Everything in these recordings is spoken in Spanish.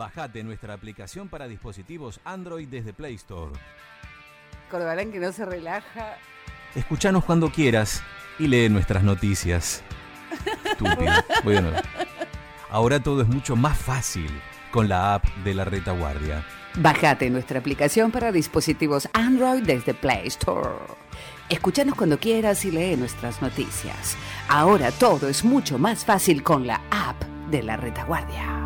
Bajate nuestra aplicación para dispositivos Android desde Play Store. Cordarán que no se relaja. Escuchanos cuando quieras y lee nuestras noticias. Estúpido. Bueno, ahora todo es mucho más fácil con la app de la retaguardia. Bajate nuestra aplicación para dispositivos Android desde Play Store. Escúchanos cuando quieras y lee nuestras noticias. Ahora todo es mucho más fácil con la app de la retaguardia.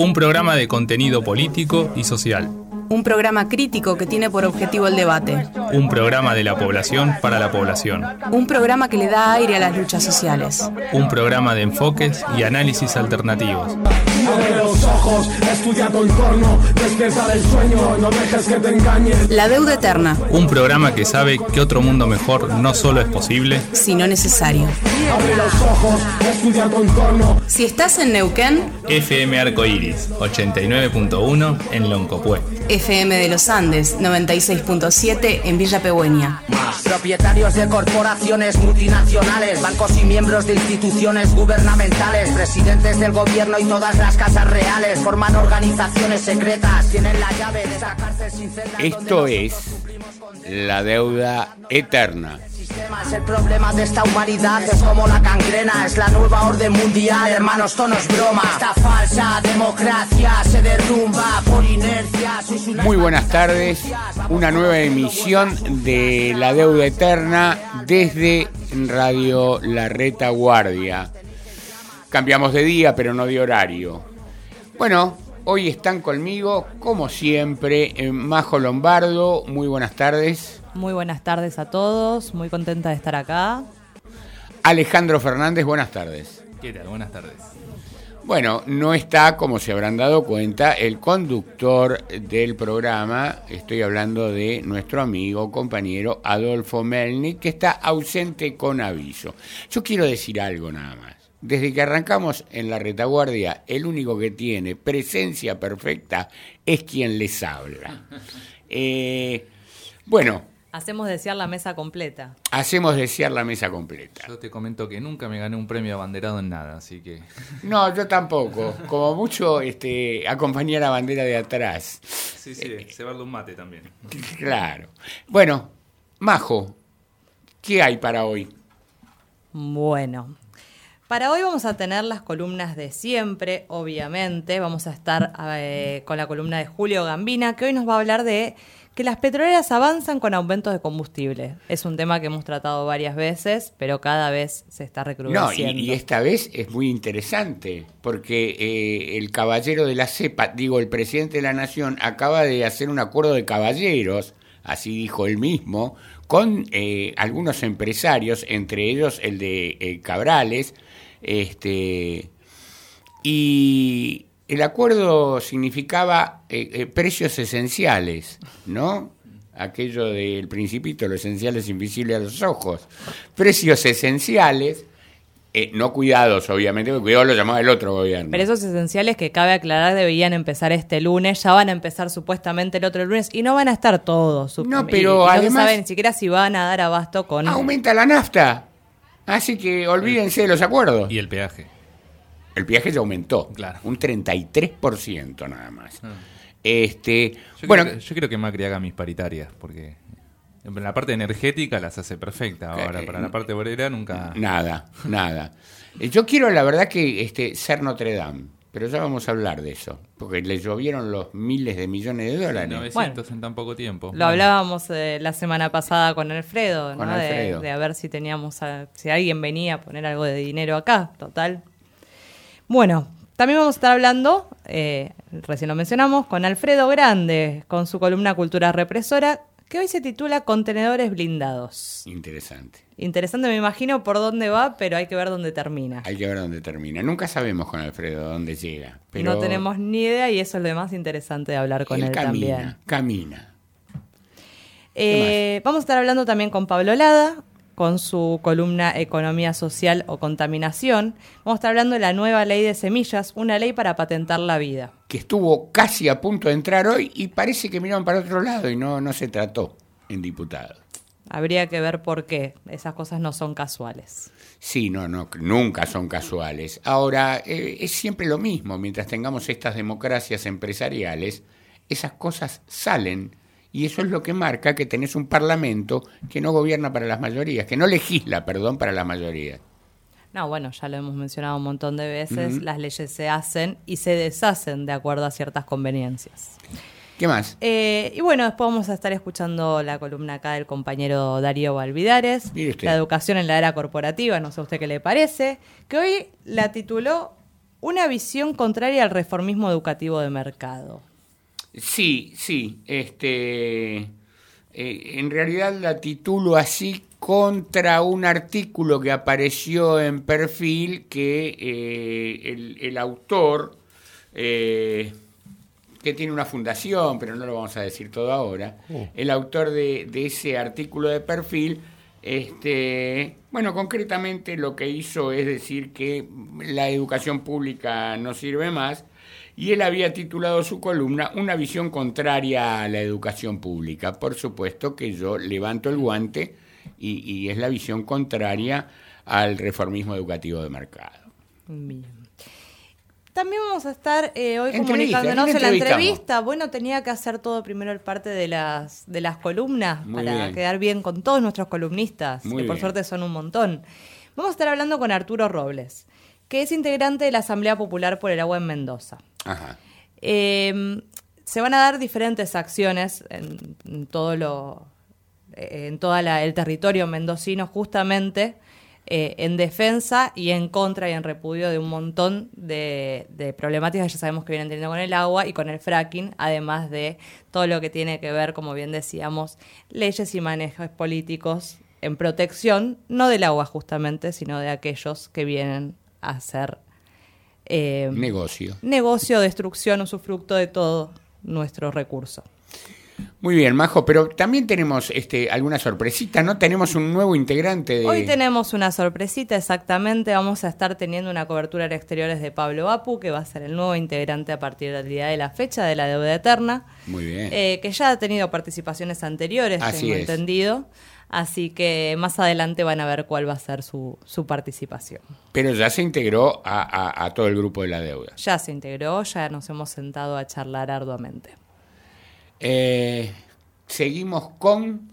Un programa de contenido político y social. Un programa crítico que tiene por objetivo el debate. Un programa de la población para la población. Un programa que le da aire a las luchas sociales. Un programa de enfoques y análisis alternativos. Abre los ojos, estudia tu entorno, despierta del sueño, no dejes que te engañen. La deuda eterna, Un programa que sabe que otro mundo mejor no solo es posible, sino necesario. Abre los ojos, estudia tu entorno. Si estás en Neuquén, FM Arcoiris 89.1 en Loncopué. FM de los Andes 96.7 en Villa Pegüeña. Propietarios de corporaciones multinacionales, bancos y miembros de instituciones gubernamentales, presidentes del gobierno y todas las casas reales forman organizaciones secretas, tienen la llave de esa cárcel sin celda Esto es la deuda eterna. El problema de esta humanidad es como la cangrena, es la nueva orden mundial, hermanos, esto no es broma. Esta falsa democracia se derrumba por inercia. Muy buenas tardes, una nueva emisión de La Deuda Eterna desde Radio La Retaguardia. Cambiamos de día, pero no de horario. Bueno, hoy están conmigo, como siempre, eh, Majo Lombardo. Muy buenas tardes. Muy buenas tardes a todos, muy contenta de estar acá. Alejandro Fernández, buenas tardes. ¿Qué tal? Buenas tardes. Bueno, no está, como se habrán dado cuenta, el conductor del programa. Estoy hablando de nuestro amigo, compañero Adolfo Melnik, que está ausente con aviso. Yo quiero decir algo nada más. Desde que arrancamos en la retaguardia, el único que tiene presencia perfecta es quien les habla. Eh, bueno, Hacemos desear la mesa completa. hacemos desear la mesa completa. Yo te comento que nunca me gané un premio abanderado en nada, así que No, yo tampoco. Como mucho, este, acompañar la bandera de atrás. sí, sí, cebarle un mate también. Claro. Bueno, Majo, ¿qué hay para hoy? Bueno, para hoy vamos a tener las columnas de siempre, obviamente. Vamos a estar eh, con la columna de Julio Gambina, que hoy nos va a hablar de que las petroleras avanzan con aumentos de combustible. Es un tema que hemos tratado varias veces, pero cada vez se está No, y, recrudeciendo. y esta vez es muy interesante, porque eh, el caballero de la cepa, digo, el presidente de la nación, acaba de hacer un acuerdo de caballeros, así dijo él mismo, con eh, algunos empresarios, entre ellos el de eh, Cabrales, este, y el acuerdo significaba eh, eh, precios esenciales, ¿no? Aquello del principito, lo esencial es invisible a los ojos. Precios esenciales, eh, no cuidados, obviamente, porque cuidado lo llamaba el otro gobierno. Pero esos esenciales que cabe aclarar deberían empezar este lunes, ya van a empezar supuestamente el otro lunes y no van a estar todos. No, pero y no además- se sabe ni siquiera si van a dar abasto con... Aumenta la nafta. Así que olvídense de los acuerdos. Y el peaje. El viaje ya aumentó. Claro. Un 33% nada más. Ah. Este, Yo, bueno, quiero que, yo quiero que Macri haga mis paritarias, porque en la parte energética las hace perfecta. Ahora, Eh, para la parte obrera nunca... Nada, nada. Eh, Yo quiero, la verdad, que este, ser Notre Dame, pero ya vamos a hablar de eso, porque le llovieron los miles de millones de dólares. 900 en tan poco tiempo. Lo hablábamos eh, la semana pasada con Alfredo, Con ¿no? De-. De, a ver si teníamos, a- si alguien venía a poner algo de dinero acá, total. Bueno, también vamos a estar hablando, eh, recién lo mencionamos, con Alfredo Grande, con su columna Cultura Represora, que hoy se titula Contenedores Blindados. Interesante. Interesante, me imagino por dónde va, pero hay que ver dónde termina. Hay que ver dónde termina. Nunca sabemos con Alfredo dónde llega. Pero no tenemos ni idea y eso es lo más interesante de hablar con él, camina, también. camina. Eh, vamos a estar hablando también con Pablo Lada, con su columna Economía Social o Contaminación. Vamos a estar hablando de la nueva ley de semillas, una ley para patentar la vida. Que estuvo casi a punto de entrar hoy y parece que miraron para otro lado y no, no se trató en diputado. Habría que ver por qué. Esas cosas no son casuales. Sí, no, no, nunca son casuales. Ahora, eh, es siempre lo mismo. Mientras tengamos estas democracias empresariales, esas cosas salen. Y eso es lo que marca que tenés un parlamento que no gobierna para las mayorías, que no legisla, perdón, para la mayoría. No, bueno, ya lo hemos mencionado un montón de veces, las leyes se hacen y se deshacen de acuerdo a ciertas conveniencias. ¿Qué más? Eh, y bueno, después vamos a estar escuchando la columna acá del compañero Darío Valvidares, la educación en la era corporativa, no sé a usted qué le parece, que hoy la tituló Una visión contraria al reformismo educativo de mercado. Sí, sí. Este, eh, en realidad la titulo así contra un artículo que apareció en perfil que eh, el, el autor, eh, que tiene una fundación, pero no lo vamos a decir todo ahora, el autor de, de ese artículo de perfil, este, bueno, concretamente lo que hizo es decir que la educación pública no sirve más y él había titulado su columna Una visión contraria a la educación pública. Por supuesto que yo levanto el guante y, y es la visión contraria al reformismo educativo de mercado. Bien. También vamos a estar eh, hoy Entrevista, comunicándonos ¿quién en la entrevista. Bueno, tenía que hacer todo primero el parte de las, de las columnas Muy para bien. quedar bien con todos nuestros columnistas, Muy que por bien. suerte son un montón. Vamos a estar hablando con Arturo Robles, que es integrante de la Asamblea Popular por el Agua en Mendoza. Eh, se van a dar diferentes acciones en, todo lo eh, en el territorio mendocino justamente eh, en defensa y en contra y en repudio de un montón de, de problemáticas que ya sabemos que vienen teniendo con el agua y con el fracking, además de todo lo que tiene que ver, como bien decíamos, leyes y manejos políticos en protección, no del agua justamente, sino de aquellos que vienen a hacer eh, Negocio. negocio, destrucción, usufructo de todo nuestro recurso. Muy bien, Majo, pero también tenemos este, alguna sorpresita, ¿no? Tenemos un nuevo integrante de... Hoy tenemos una sorpresita, exactamente. Vamos a estar teniendo una cobertura en exteriores de Pablo Apu, que va a ser el nuevo integrante a partir del día de la fecha de la deuda eterna. Muy bien. eh, que ya ha tenido participaciones anteriores, Así tengo es. entendido. Así que más adelante van a ver cuál va a ser su, su participación. Pero ya se integró a, a- a todo el grupo de la deuda. Ya se integró, ya nos hemos sentado a charlar arduamente. Eh, seguimos con...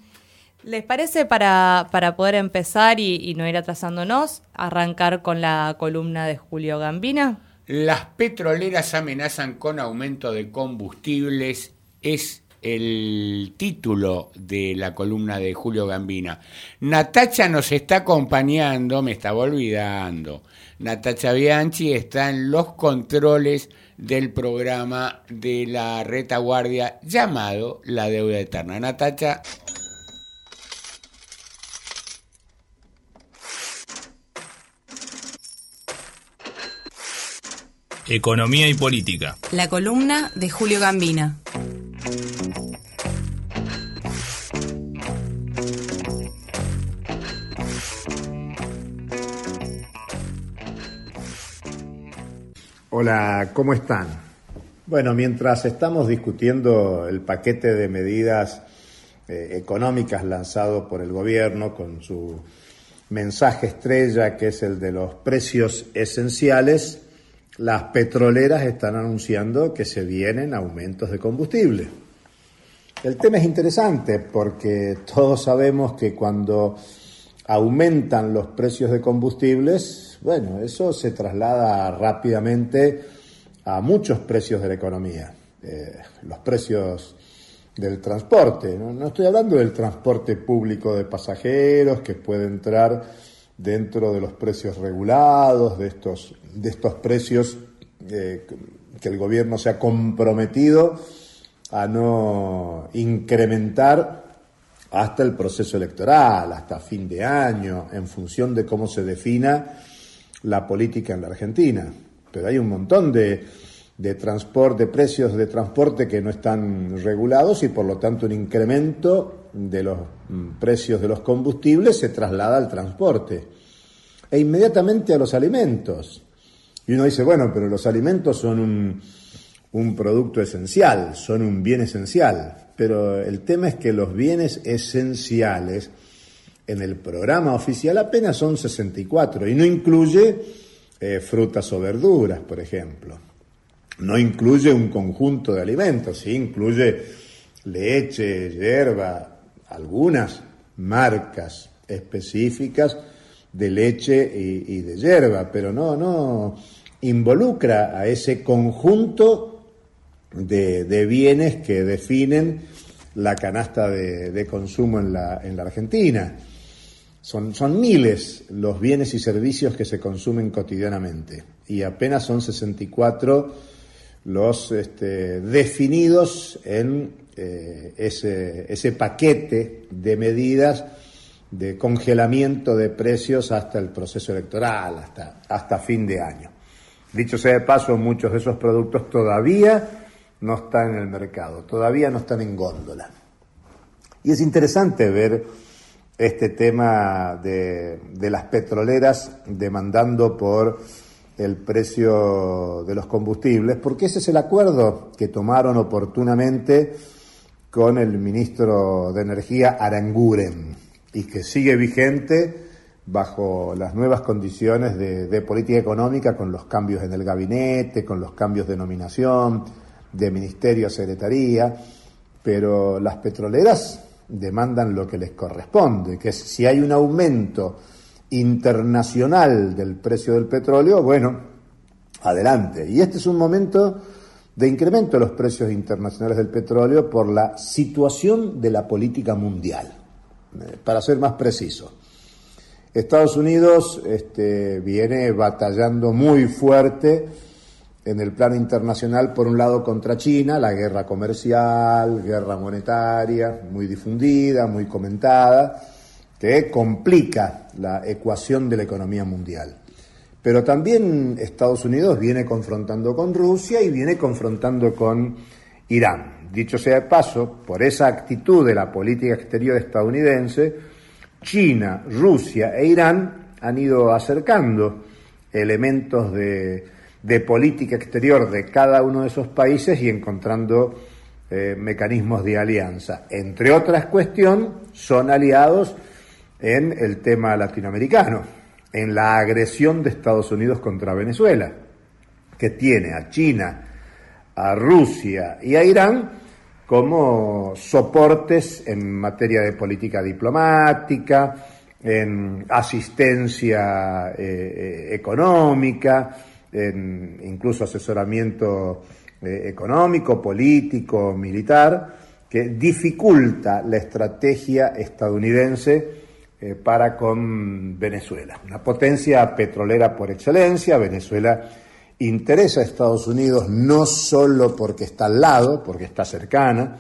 ¿Les parece para, para poder empezar y, y no ir atrasándonos, arrancar con la columna de Julio Gambina? Las petroleras amenazan con aumento de combustibles. Es el título de la columna de Julio Gambina. Natacha nos está acompañando, me estaba olvidando. Natacha Bianchi está en los controles del programa de la retaguardia llamado La Deuda Eterna. Natacha, Economía y política. La columna de Julio Gambina. Hola, ¿cómo están? Bueno, mientras estamos discutiendo el paquete de medidas eh, económicas lanzado por el gobierno con su mensaje estrella, que es el de los precios esenciales, las petroleras están anunciando que se vienen aumentos de combustible. El tema es interesante porque todos sabemos que cuando aumentan los precios de combustibles, bueno, eso se traslada rápidamente a muchos precios de la economía. Eh, los precios del transporte, ¿no? estoy hablando del transporte público de pasajeros que puede entrar dentro de los precios regulados, de estos, de estos precios eh, que el gobierno se ha comprometido a no incrementar hasta el proceso electoral, hasta fin de año, en función de cómo se defina la política en la Argentina. Pero hay un montón de, de transporte, de precios de transporte que no están regulados y por lo tanto un incremento de los mm, precios de los combustibles se traslada al transporte e inmediatamente a los alimentos. Y uno dice, bueno, pero los alimentos son un, un producto esencial, son un bien esencial, pero el tema es que los bienes esenciales en el programa oficial apenas son 64 y no incluye eh, frutas o verduras, por ejemplo. No incluye un conjunto de alimentos, sí incluye leche, hierba, algunas marcas específicas de leche y, de hierba, pero no, no involucra a ese conjunto de, bienes que definen la canasta de, consumo en la, en la Argentina. Son, son, miles los bienes y servicios que se consumen cotidianamente y apenas son 64 los este, definidos en eh, ese, ese paquete de medidas de congelamiento de precios hasta el proceso electoral, hasta, hasta fin de año. Dicho sea de paso, muchos de esos productos todavía no están en el mercado, todavía no están en góndola. Y es interesante ver este tema de las petroleras demandando por el precio de los combustibles, porque ese es el acuerdo que tomaron oportunamente con el ministro de Energía Aranguren y que sigue vigente bajo las nuevas condiciones de, política económica, con los cambios en el gabinete, con los cambios de nominación, de ministerio a secretaría, pero las petroleras demandan lo que les corresponde, que es si hay un aumento internacional del precio del petróleo, bueno, adelante. Y este es un momento de incremento de los precios internacionales del petróleo por la situación de la política mundial. Eh, para ser más preciso. Estados Unidos este, viene batallando muy fuerte en el plano internacional, por un lado contra China, la guerra comercial, guerra monetaria, muy difundida, muy comentada, que complica la ecuación de la economía mundial. Pero también Estados Unidos viene confrontando con Rusia y viene confrontando con Irán. Dicho sea de paso, por esa actitud de la política exterior estadounidense, China, Rusia e Irán han ido acercando elementos de, política exterior de cada uno de esos países y encontrando eh, mecanismos de alianza. Entre otras cuestiones, son aliados en el tema latinoamericano, en la agresión de Estados Unidos contra Venezuela, que tiene a China, a Rusia y a Irán como soportes en materia de política diplomática, en asistencia eh, eh, económica, en incluso asesoramiento eh, económico, político, militar, que dificulta la estrategia estadounidense para con Venezuela, una potencia petrolera por excelencia. Venezuela interesa a Estados Unidos no solo porque está al lado, porque está cercana,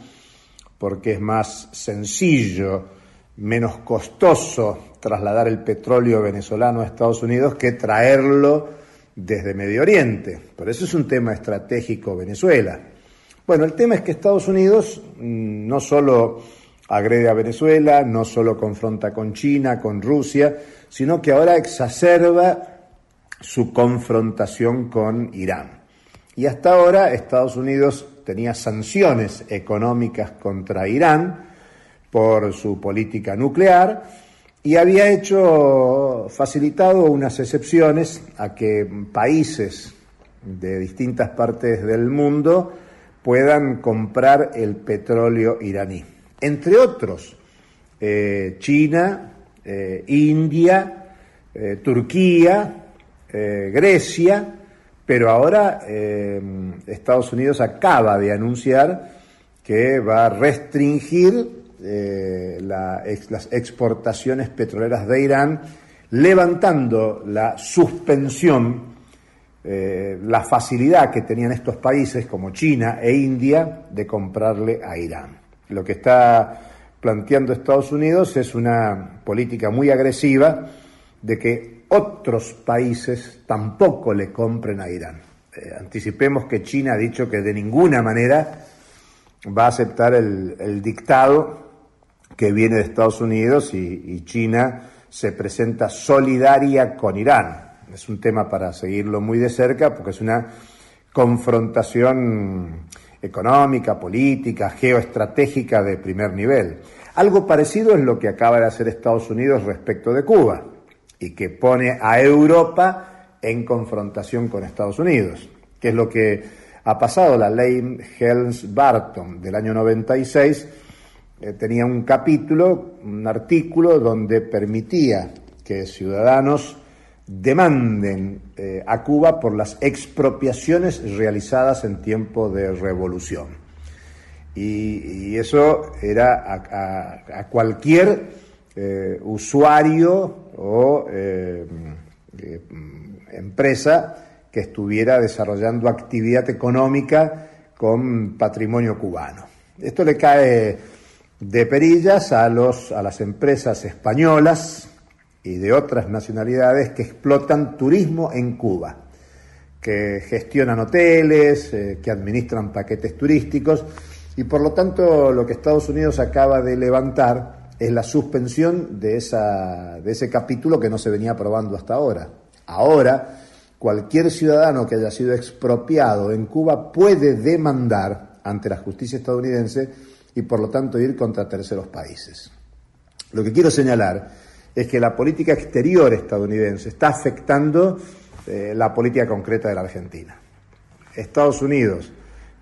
porque es más sencillo, menos costoso trasladar el petróleo venezolano a Estados Unidos que traerlo desde Medio Oriente. Por eso es un tema estratégico Venezuela. Bueno, el tema es que Estados Unidos mm, no solo agrede a Venezuela, no solo confronta con China, con Rusia, sino que ahora exacerba su confrontación con Irán. Y hasta ahora Estados Unidos tenía sanciones económicas contra Irán por su política nuclear y había hecho, facilitado unas excepciones a que países de distintas partes del mundo puedan comprar el petróleo iraní. Entre otros, eh, China, eh, India, eh, Turquía, Grecia, pero ahora Estados Unidos acaba de anunciar que va a restringir eh, las exportaciones petroleras de Irán, levantando la suspensión, la facilidad que tenían estos países como China e India de comprarle a Irán. Lo que está planteando Estados Unidos es una política muy agresiva de que otros países tampoco le compren a Irán. Eh, anticipemos que China ha dicho que de ninguna manera va a aceptar el, dictado que viene de Estados Unidos y, China se presenta solidaria con Irán. Es un tema para seguirlo muy de cerca porque es una confrontación económica, política, geoestratégica de primer nivel. Algo parecido es lo que acaba de hacer Estados Unidos respecto de Cuba y que pone a Europa en confrontación con Estados Unidos, que es lo que ha pasado. La ley Helms-Barton del año 96 eh, tenía un capítulo, un artículo donde permitía que ciudadanos demanden eh, a Cuba por las expropiaciones realizadas en tiempo de revolución. Y, eso era a, cualquier eh, usuario o empresa que estuviera desarrollando actividad económica con patrimonio cubano. Esto le cae de perillas a, los, a las empresas españolas, y de otras nacionalidades que explotan turismo en Cuba, que gestionan hoteles, eh, que administran paquetes turísticos y por lo tanto lo que Estados Unidos acaba de levantar es la suspensión de, esa, de ese capítulo que no se venía aprobando hasta ahora. Ahora, cualquier ciudadano que haya sido expropiado en Cuba puede demandar ante la justicia estadounidense y por lo tanto ir contra terceros países. Lo que quiero señalar es que la política exterior estadounidense está afectando eh, la política concreta de la Argentina. Estados Unidos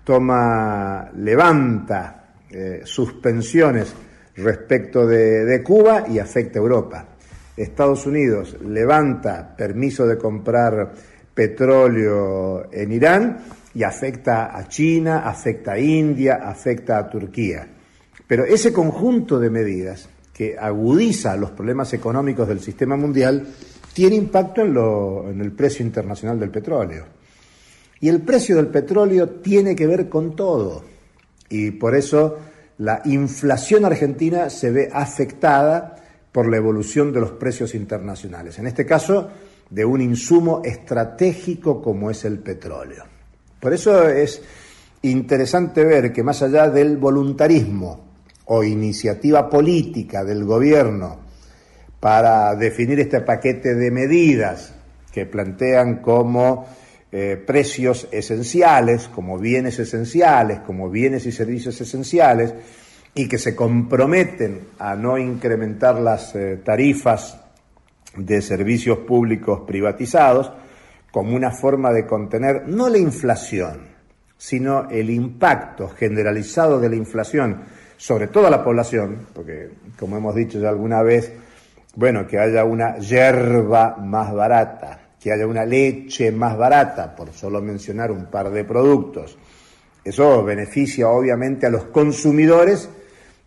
toma, levanta eh, suspensiones respecto de, de Cuba y afecta a Europa. Estados Unidos levanta permiso de comprar petróleo en Irán y afecta a China, afecta a India, afecta a Turquía. Pero ese conjunto de medidas que agudiza los problemas económicos del sistema mundial, tiene impacto en, el precio internacional del petróleo. Y el precio del petróleo tiene que ver con todo. Y por eso la inflación argentina se ve afectada por la evolución de los precios internacionales. En este caso, de un insumo estratégico como es el petróleo. Por eso es interesante ver que más allá del voluntarismo o iniciativa política del gobierno para definir este paquete de medidas que plantean como eh, precios esenciales, como bienes esenciales, como bienes y servicios esenciales, y que se comprometen a no incrementar las eh, tarifas de servicios públicos privatizados como una forma de contener no la inflación, sino el impacto generalizado de la inflación sobre toda la población, porque como hemos dicho ya alguna vez, bueno, que haya una yerba más barata, que haya una leche más barata, por solo mencionar un par de productos. Eso beneficia obviamente a los consumidores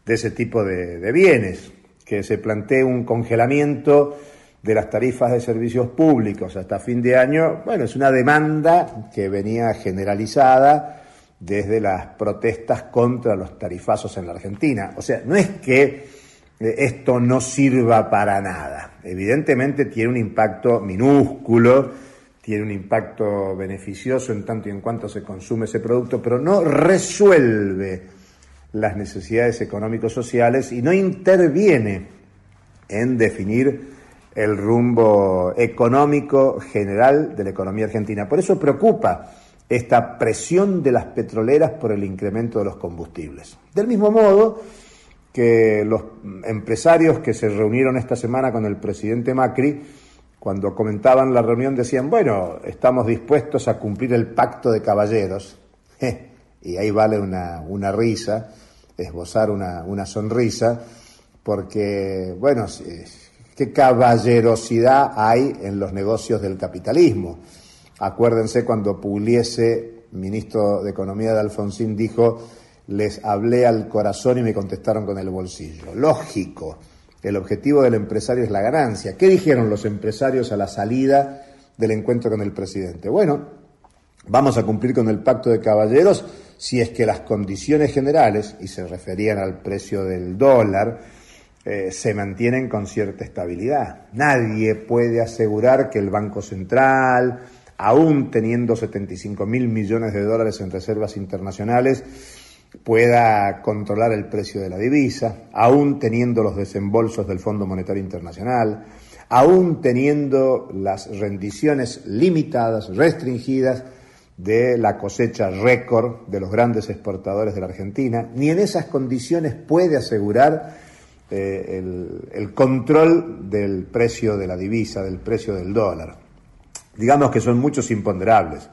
de ese tipo de, de bienes, que se plantee un congelamiento de las tarifas de servicios públicos hasta fin de año, bueno, es una demanda que venía generalizada desde las protestas contra los tarifazos en la Argentina. O sea, no es que eh, esto no sirva para nada. Evidentemente tiene un impacto minúsculo, tiene un impacto beneficioso en tanto y en cuanto se consume ese producto, pero no resuelve las necesidades económicos sociales y no interviene en definir el rumbo económico general de la economía argentina. Por eso preocupa esta presión de las petroleras por el incremento de los combustibles. Del mismo modo que los empresarios que se reunieron esta semana con el presidente Macri, cuando comentaban la reunión decían, bueno, estamos dispuestos a cumplir el pacto de caballeros. y ahí vale una, una risa, esbozar una, una sonrisa, porque, bueno, qué caballerosidad hay en los negocios del capitalismo Acuérdense cuando Pugliese, ministro de Economía de Alfonsín, dijo, les hablé al corazón y me contestaron con el bolsillo. Lógico, el objetivo del empresario es la ganancia. ¿Qué dijeron los empresarios a la salida del encuentro con el presidente? Bueno, vamos a cumplir con el pacto de caballeros si es que las condiciones generales, y se referían al precio del dólar, eh, se mantienen con cierta estabilidad. Nadie puede asegurar que el Banco Central, aún teniendo 75 mil millones de dólares en reservas internacionales, pueda controlar el precio de la divisa, aún teniendo los desembolsos del Fondo Monetario Internacional, aún teniendo las rendiciones limitadas, restringidas de la cosecha récord de los grandes exportadores de la Argentina, ni en esas condiciones puede asegurar eh, el, el control del precio de la divisa, del precio del dólar. Digamos que son muchos imponderables.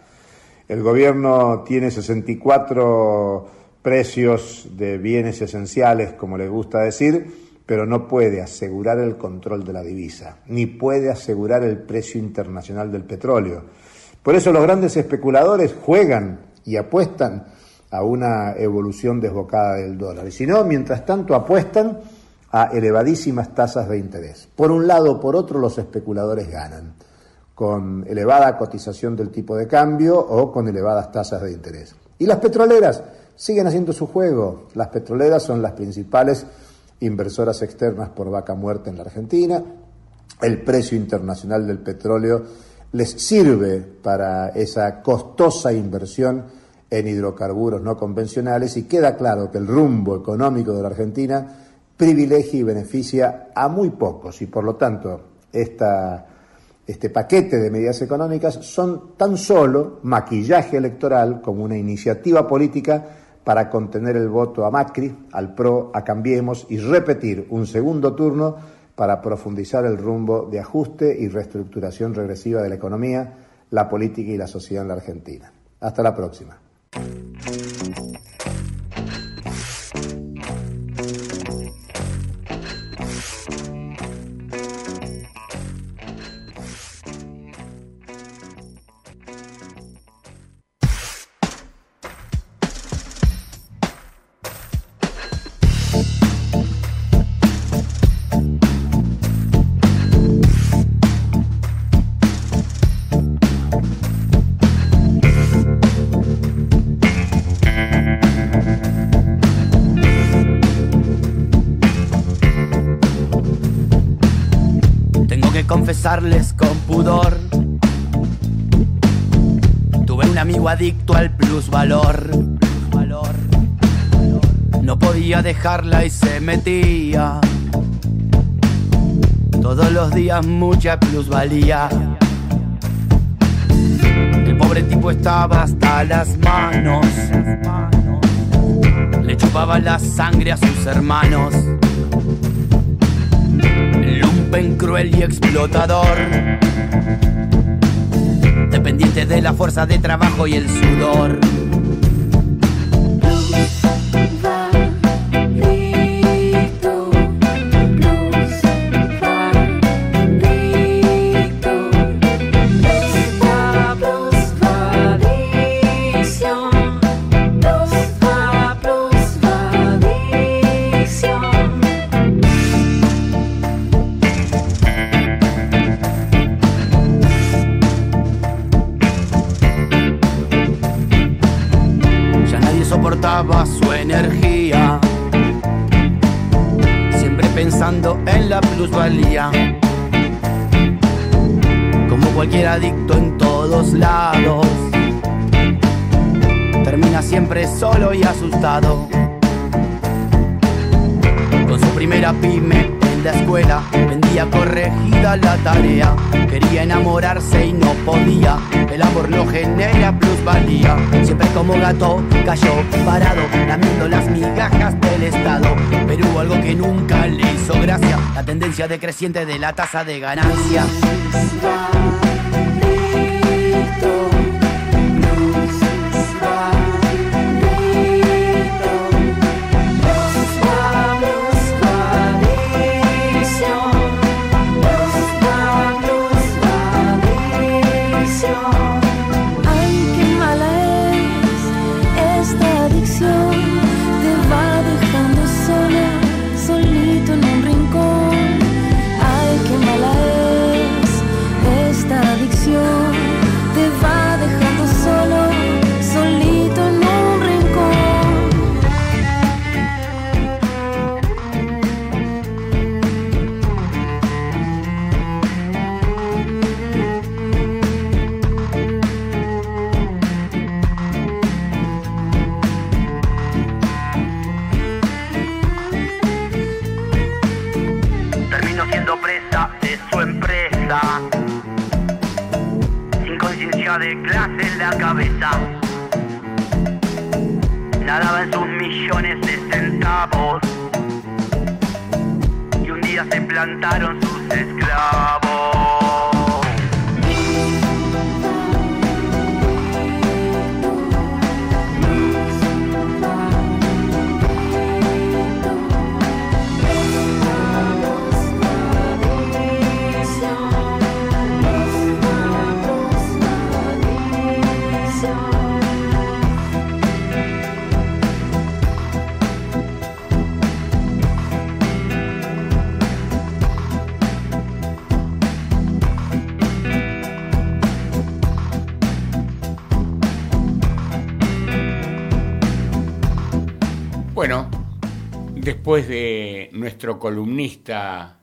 El gobierno tiene 64 precios de bienes esenciales, como le gusta decir, pero no puede asegurar el control de la divisa, ni puede asegurar el precio internacional del petróleo. Por eso los grandes especuladores juegan y apuestan a una evolución desbocada del dólar. Y si no, mientras tanto apuestan a elevadísimas tasas de interés. Por un lado por otro, los especuladores ganan, con elevada cotización del tipo de cambio o con elevadas tasas de interés. Y las petroleras siguen haciendo su juego. Las petroleras son las principales inversoras externas por vaca muerta en la Argentina. El precio internacional del petróleo les sirve para esa costosa inversión en hidrocarburos no convencionales y queda claro que el rumbo económico de la Argentina privilegia y beneficia a muy pocos y por lo tanto esta, este paquete de medidas económicas son tan solo maquillaje electoral como una iniciativa política para contener el voto a Macri, al PRO, a Cambiemos y repetir un segundo turno para profundizar el rumbo de ajuste y reestructuración regresiva de la economía, la política y la sociedad en la Argentina. Hasta la próxima. Dejarla y se metía. Todos los días mucha plusvalía. El pobre tipo estaba hasta las manos. Le chupaba la sangre a sus hermanos. Lumpen cruel y explotador. Dependiente de la fuerza de trabajo y el sudor. El amor no genera plusvalía. Siempre como gato cayó parado, lamiendo las migajas del Estado. Hubo algo que nunca le hizo gracia: la tendencia decreciente de la tasa de ganancia. Columnista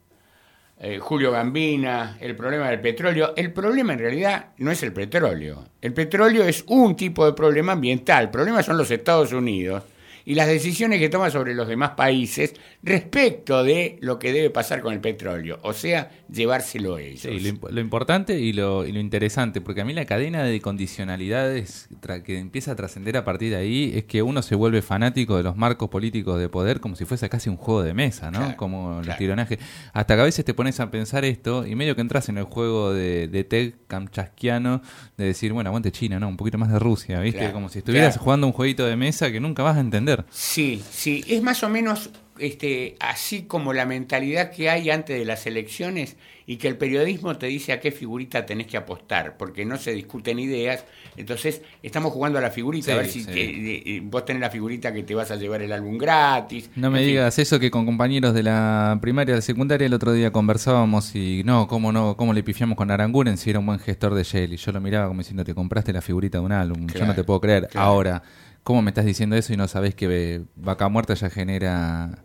eh, Julio Gambina, el problema del petróleo, el problema en realidad no es el petróleo. El petróleo es un tipo de problema ambiental. El problema son los Estados Unidos y las decisiones que toma sobre los demás países respecto de lo que debe pasar con el petróleo, o sea, llevárselo ellos. Sí, lo, imp- lo importante y lo, y lo interesante, porque a mí la cadena de condicionalidades que empieza a trascender a partir de ahí es que uno se vuelve fanático de los marcos políticos de poder como si fuese casi un juego de mesa, ¿no? como el tironaje. Hasta que a veces te pones a pensar esto y medio que entras en el juego de, de Ted Kamchaskiano de decir, bueno, aguante China, ¿no? Un poquito más de Rusia, ¿viste? Claro, como si estuvieras claro. jugando un jueguito de mesa que nunca vas a entender. Sí, sí, es más o menos este, así como la mentalidad que hay antes de las elecciones y que el periodismo te dice a qué figurita tenés que apostar, porque no se discuten ideas, entonces estamos jugando a la figurita, a ver si sí. te- eh, vos tenés la figurita que te vas a llevar el álbum gratis. No me en fin. digas eso que con compañeros de la primaria, de la secundaria, el otro día conversábamos y no, cómo no, cómo le pifiamos con Aranguren si era un buen gestor de Shell. Y yo lo miraba como diciendo, te compraste la figurita de un álbum, yo no te puedo creer. claro. Ahora, ¿cómo me estás diciendo eso y no sabés que eh, Vaca Muerta ya genera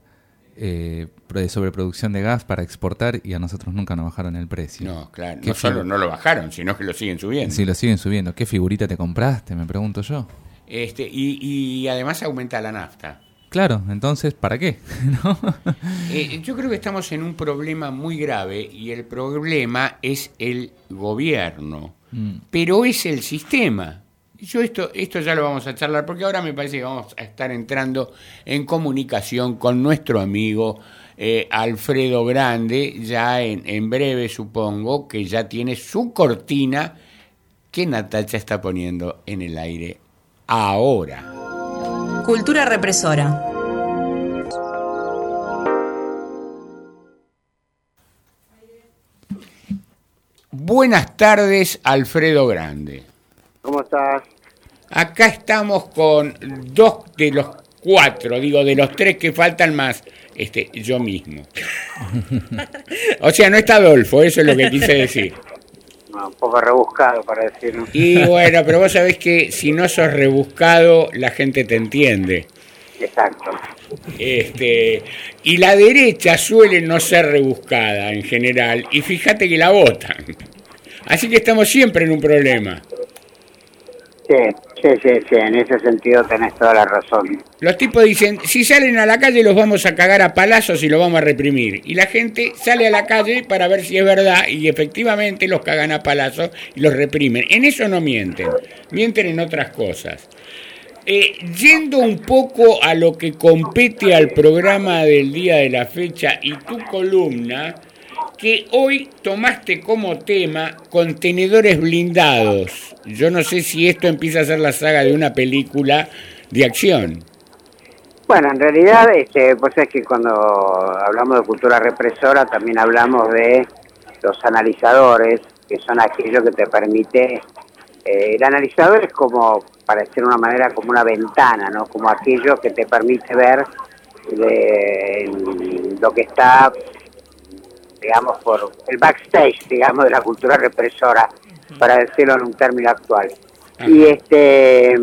eh, pro- sobreproducción de gas para exportar y a nosotros nunca nos bajaron el precio? No, claro, ¿Qué no solo no lo bajaron, sino que lo siguen subiendo. Si lo siguen subiendo, ¿qué figurita te compraste? Me pregunto yo. Este, y, y además aumenta la nafta. Claro, entonces, ¿para qué? ¿No? Eh, yo creo que estamos en un problema muy grave y el problema es el gobierno, Mm. pero es el sistema. Yo esto, esto ya lo vamos a charlar porque ahora me parece que vamos a estar entrando en comunicación con nuestro amigo eh, Alfredo Grande, ya en, en breve supongo que ya tiene su cortina que Natacha está poniendo en el aire ahora. Cultura represora. Buenas tardes, Alfredo Grande. ¿Cómo estás? Acá estamos con dos de los cuatro, digo, de los tres que faltan más, este, yo mismo. O sea, no está Adolfo, eso es lo que quise decir. No, un poco rebuscado para decirlo. Y bueno, pero vos sabés que si no sos rebuscado, la gente te entiende. Exacto. Este, y la derecha suele no ser rebuscada en general, y fíjate que la votan. Así que estamos siempre en un problema. Sí, sí, sí, en ese sentido tenés toda la razón. Los tipos dicen, si salen a la calle los vamos a cagar a palazos y los vamos a reprimir. Y la gente sale a la calle para ver si es verdad y efectivamente los cagan a palazos y los reprimen. En eso no mienten, mienten en otras cosas. Eh, yendo un poco a lo que compete al programa del día de la fecha y tu columna, que hoy tomaste como tema contenedores blindados. Yo no sé si esto empieza a ser la saga de una película de acción. Bueno, en realidad, este, pues es que cuando hablamos de cultura represora también hablamos de los analizadores, que son aquellos que te permite... eh, el analizador es como, para decir de una manera, como una ventana, ¿no? Como aquello que te permite ver de lo que está digamos, por el backstage, digamos, de la cultura represora, para decirlo en un término actual. Y este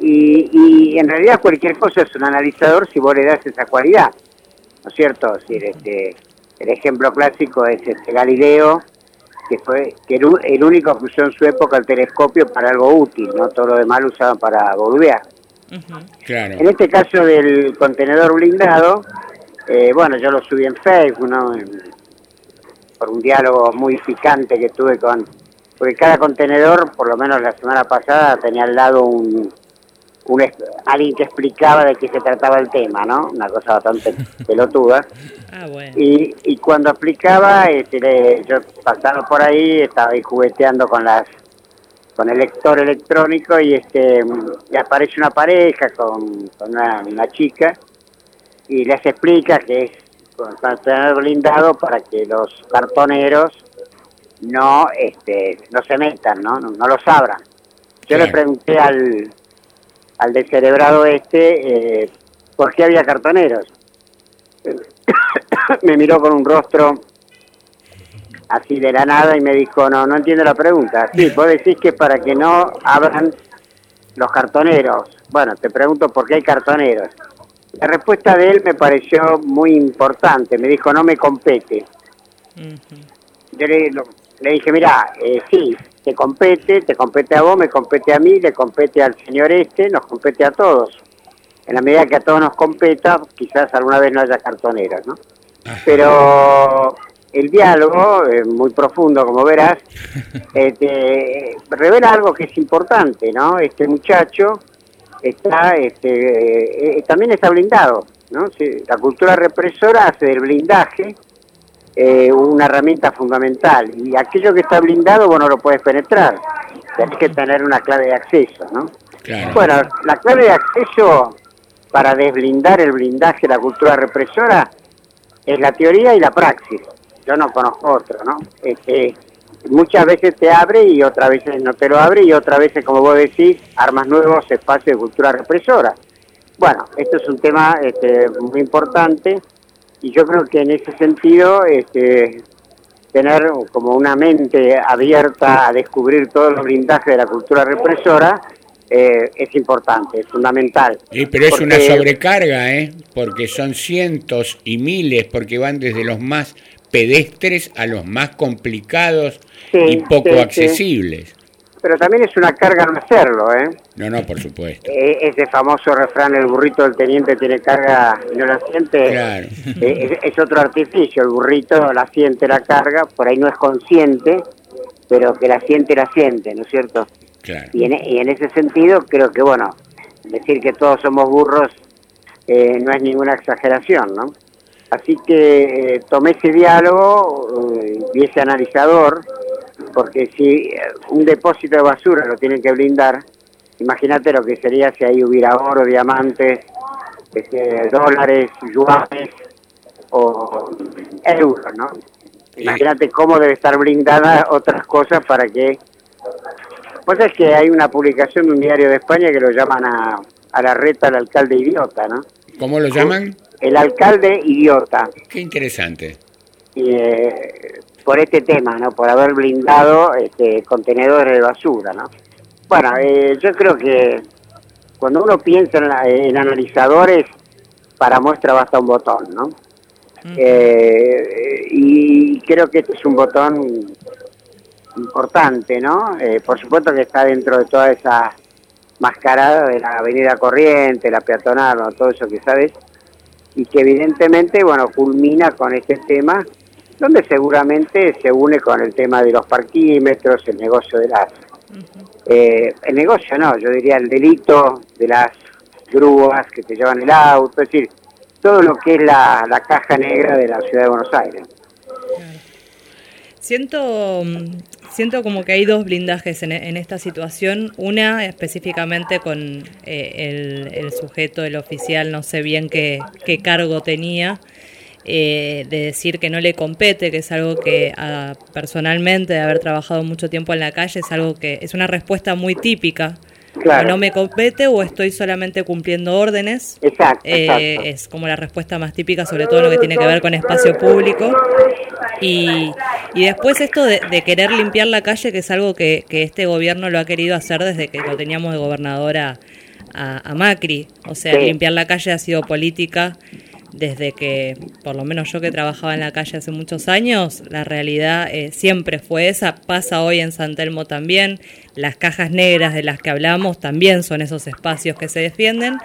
y, y en realidad cualquier cosa es un analizador si vos le das esa cualidad, ¿no es cierto? Es decir, este, el ejemplo clásico es este Galileo, que fue que el, único que usó en su época el telescopio para algo útil, no todo lo demás lo usaban para boludear. Claro. En este caso del contenedor blindado, eh, bueno, yo lo subí en Facebook, ¿no? Por un diálogo muy picante que tuve con... Porque cada contenedor, por lo menos la semana pasada, tenía al lado un, alguien que explicaba de qué se trataba el tema, ¿no? Una cosa bastante pelotuda. Ah, bueno. Y, y cuando explicaba, este, yo pasaba por ahí, estaba ahí jugueteando con las con el lector electrónico y este y aparece una pareja con, con una, una chica y les explica que es con con tener blindado para que los cartoneros no este no se metan, no, no, no los abran. Yo le pregunté al, al descerebrado este eh, por qué había cartoneros. me miró con un rostro así de la nada y me dijo, no, no entiendo la pregunta. Sí, vos decís que para que no abran los cartoneros. Bueno, te pregunto por qué hay cartoneros. La respuesta de él me pareció muy importante. Me dijo, no me compete. Yo le, le dije, mira, eh, sí, te compete, te compete a vos, me compete a mí, le compete al señor este, nos compete a todos. En la medida que a todos nos competa, quizás alguna vez no haya cartoneros, ¿no? Pero el diálogo, eh, muy profundo como verás, este, revela algo que es importante, ¿no? Este muchacho está, este, eh, también está blindado, ¿no? Sí, La cultura represora hace del blindaje eh, una herramienta fundamental y aquello que está blindado vos no lo puedes penetrar, tenés que tener una clave de acceso, ¿no? Claro. Bueno, la clave de acceso para desblindar el blindaje de la cultura represora es la teoría y la praxis. Yo no conozco otro, ¿no? Este, muchas veces te abre y otras veces no te lo abre y otras veces, como vos decís, armas nuevos espacios de cultura represora. Bueno, esto es un tema este, muy importante y yo creo que en ese sentido este, tener como una mente abierta a descubrir todos los blindajes de la cultura represora eh, es importante, es fundamental. Sí, pero es una sobrecarga, ¿eh? Porque son cientos y miles, porque van desde los más pedestres a los más complicados Sí, y poco sí, sí. accesibles. Pero también es una carga no hacerlo, ¿eh? No, no, por supuesto. Eh, ese famoso refrán, el burrito del teniente tiene carga y no la siente, Claro. eh, es, es otro artificio, el burrito la siente la carga, por ahí no es consciente, pero que la siente, la siente, ¿no es cierto? Claro. Y en, y en ese sentido creo que, bueno, decir que todos somos burros eh, no es ninguna exageración, ¿no? Así que eh, tomé ese diálogo eh, y ese analizador, porque si eh, un depósito de basura lo tienen que blindar, imagínate lo que sería si ahí hubiera oro, diamantes, este, dólares, yuanes o euros, ¿no? Imagínate cómo debe estar blindada otras cosas para que... Pues es que hay una publicación de un diario de España que lo llaman a, a la reta el alcalde idiota, ¿no? ¿Cómo lo llaman? El alcalde idiota. Qué interesante. Y, eh, por este tema, ¿no? Por haber blindado este, contenedores de basura, ¿no? Bueno, eh, yo creo que cuando uno piensa en, la- en analizadores, para muestra basta un botón, ¿no? Eh, y creo que este es un botón importante, ¿no? Eh, por supuesto que está dentro de toda esa mascarada de la avenida Corriente, la peatonal, ¿no? todo eso que sabes, y que evidentemente, bueno, culmina con este tema, donde seguramente se une con el tema de los parquímetros, el negocio de las... eh, el negocio no, yo diría el delito de las grúas que te llevan el auto, es decir, todo lo que es la, la caja negra de la ciudad de Buenos Aires. Siento, mm, siento como que hay dos blindajes en, en esta situación. Una específicamente con eh, el, el sujeto, el oficial, no sé bien qué, cargo tenía, eh, de decir que no le compete, que es algo que ah, personalmente, de haber trabajado mucho tiempo en la calle, es algo que es una respuesta muy típica. Claro. O no me compete o estoy solamente cumpliendo órdenes. Exacto, Eh, exacto. es como la respuesta más típica, sobre todo lo que tiene que ver con espacio público. Y, y después esto de, de querer limpiar la calle, que es algo que, que este gobierno lo ha querido hacer desde que lo teníamos de gobernadora a, a Macri. O sea, Sí. limpiar la calle ha sido política desde que, por lo menos yo que trabajaba en la calle hace muchos años, la realidad eh, siempre fue esa, pasa hoy en San Telmo también, las cajas negras de las que hablamos también son esos espacios que se defienden,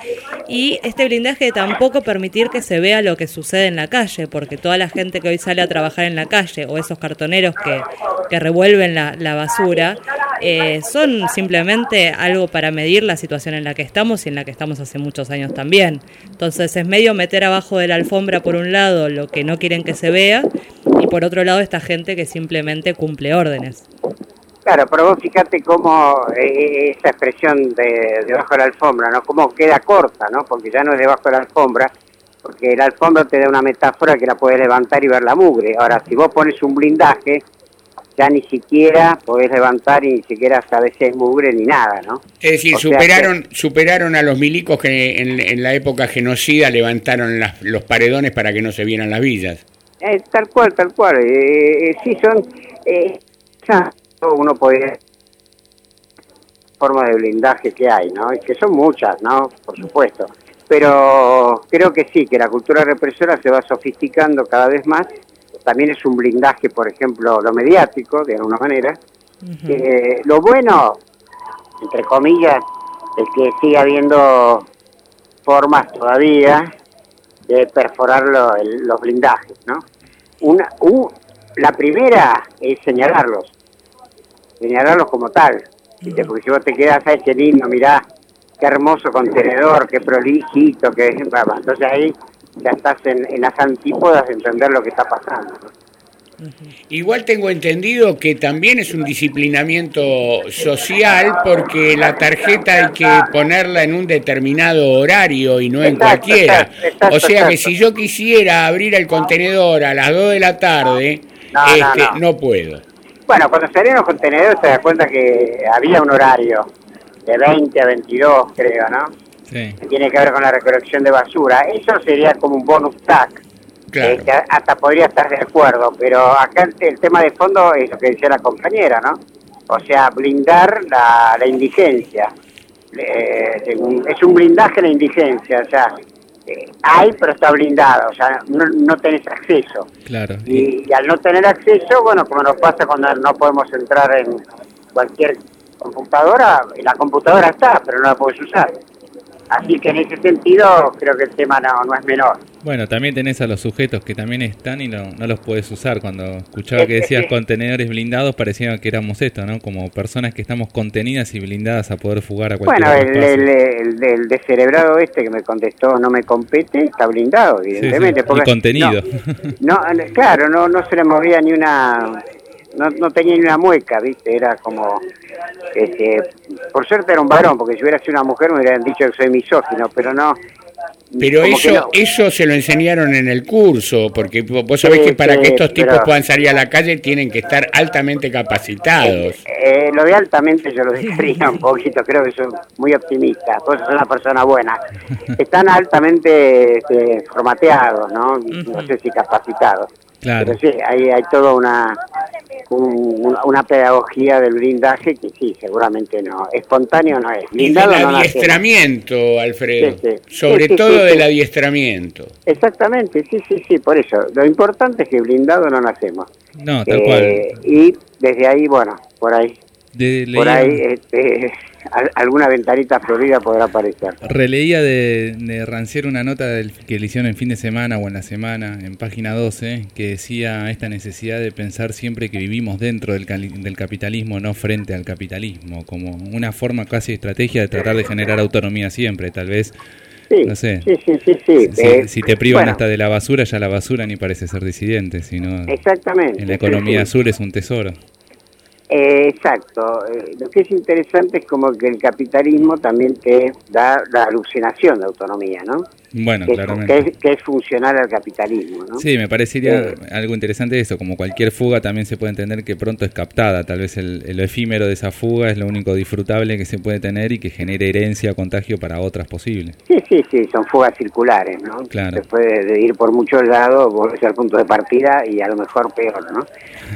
y este blindaje tampoco permitir que se vea lo que sucede en la calle, porque toda la gente que hoy sale a trabajar en la calle, o esos cartoneros que, que revuelven la, la basura, eh, son simplemente algo para medir la situación en la que estamos y en la que estamos hace muchos años también. Entonces es medio meter abajo de la alfombra por un lado lo que no quieren que se vea y por otro lado esta gente que simplemente cumple órdenes. Claro, pero vos fíjate cómo eh, esa expresión de debajo de la alfombra, ¿no? Cómo queda corta, ¿no? Porque ya no es debajo de la alfombra, porque la alfombra te da una metáfora que la puedes levantar y ver la mugre. Ahora, si vos pones un blindaje, ya ni siquiera podés levantar y ni siquiera sabés si es mugre ni nada, ¿no? Es decir, O superaron, superaron a los milicos que en, en la época genocida levantaron las- los paredones para que no se vieran las villas. Eh, tal cual, tal cual. Eh, eh, sí, son. Eh, ya uno podría. formas de blindaje que hay, ¿no? Y que son muchas, ¿no? Por supuesto. Pero creo que sí, que la cultura represora se va sofisticando cada vez más. También es un blindaje, por ejemplo, lo mediático, de alguna manera. Eh, lo bueno, entre comillas, es que sigue habiendo formas todavía de perforar lo- el- los blindajes, ¿no? Una, u- la primera es señalarlos, señalarlos como tal, ¿viste? porque si vos te quedas, ay, qué lindo, mirá, qué hermoso contenedor, qué prolijito, bueno, entonces ahí ya estás en, en las antípodas de entender lo que está pasando. Igual tengo entendido que también es un disciplinamiento social porque la tarjeta hay que ponerla en un determinado horario y no en cualquiera. o sea que si yo quisiera abrir el contenedor a las 2 de la tarde, No, no, este, no. no puedo. Bueno, cuando salieron los contenedores te das cuenta que había un horario de 20 a 22, creo, ¿no? Sí. que tiene que ver con la recolección de basura. Eso sería como un bonus tag. Claro. eh, que hasta podría estar de acuerdo, pero acá el, el tema de fondo es lo que decía la compañera, ¿no? O sea, blindar la, la indigencia. Eh, es un blindaje la indigencia, o sea, eh, hay pero está blindado, o sea, no, no tenés acceso. Claro. Y, y al no tener acceso, bueno, como nos pasa cuando no podemos entrar en cualquier computadora, la computadora está, pero no la puedes usar. Así que en ese sentido creo que el tema no, no es menor. Bueno, también tenés a los sujetos que también están y no, no los puedes usar. Cuando escuchaba que decías contenedores blindados, parecía que éramos esto, ¿no? Como personas que estamos contenidas y blindadas a poder fugar a cualquier Bueno, el, el, descerebrado este que me contestó no me compete, está blindado, Sí, sí, evidentemente. el porque- contenido. No, no, claro, no, no se le movía ni una... No, no tenía ni una mueca, ¿viste? Era como... Este, por suerte era un varón, porque si hubiera sido una mujer me hubieran dicho que soy misógino, pero no... Pero eso, no. eso se lo enseñaron en el curso, porque vos sabés Sí, que para sí, que estos tipos puedan salir a la calle tienen que estar altamente capacitados. Eh, lo de altamente yo lo dejaría un poquito, creo que soy muy optimista, vos sos una persona buena. Están altamente este, formateados, ¿no? No sé si capacitados. Claro. Pero sí, hay, hay toda una, un- una, pedagogía del blindaje que sí, seguramente no. Espontáneo no es. Y Blindado del no nace. adiestramiento, Alfredo. Sí, sí. Sobre Sí, todo del adiestramiento. Exactamente, sí, sí, sí, por eso. Lo importante es que blindado no nacemos. No, tal Eh, cual. Y desde ahí, bueno, por ahí, De- por leía- ahí, este, al- alguna ventanita florida podrá aparecer. Releía de, de Rancière una nota del, que le hicieron en fin de semana o en la semana, en página 12, que decía esta necesidad de pensar siempre que vivimos dentro del, del capitalismo, no frente al capitalismo, como una forma casi estrategia de tratar de generar autonomía siempre, tal vez. Sí, no sé. sí, sí, sí, sí. Si, Eh, si te privan bueno, hasta de la basura, ya la basura ni parece ser disidente, sino Exactamente. en la economía sí. azul es un tesoro. Eh, exacto. Eh, lo que es interesante es como que el capitalismo también te da la alucinación de autonomía, ¿no? Bueno, que, es- claramente. que es, que es funcional al capitalismo, ¿no? Sí, me parecería Eh, algo interesante eso, como cualquier fuga también se puede entender que pronto es captada, tal vez el, el efímero de esa fuga es lo único disfrutable que se puede tener y que genere herencia o contagio para otras posibles. Sí, sí, sí, son fugas circulares, ¿no? Claro. Después de, de ir por muchos lados, volvés al punto de partida y a lo mejor peor, ¿no?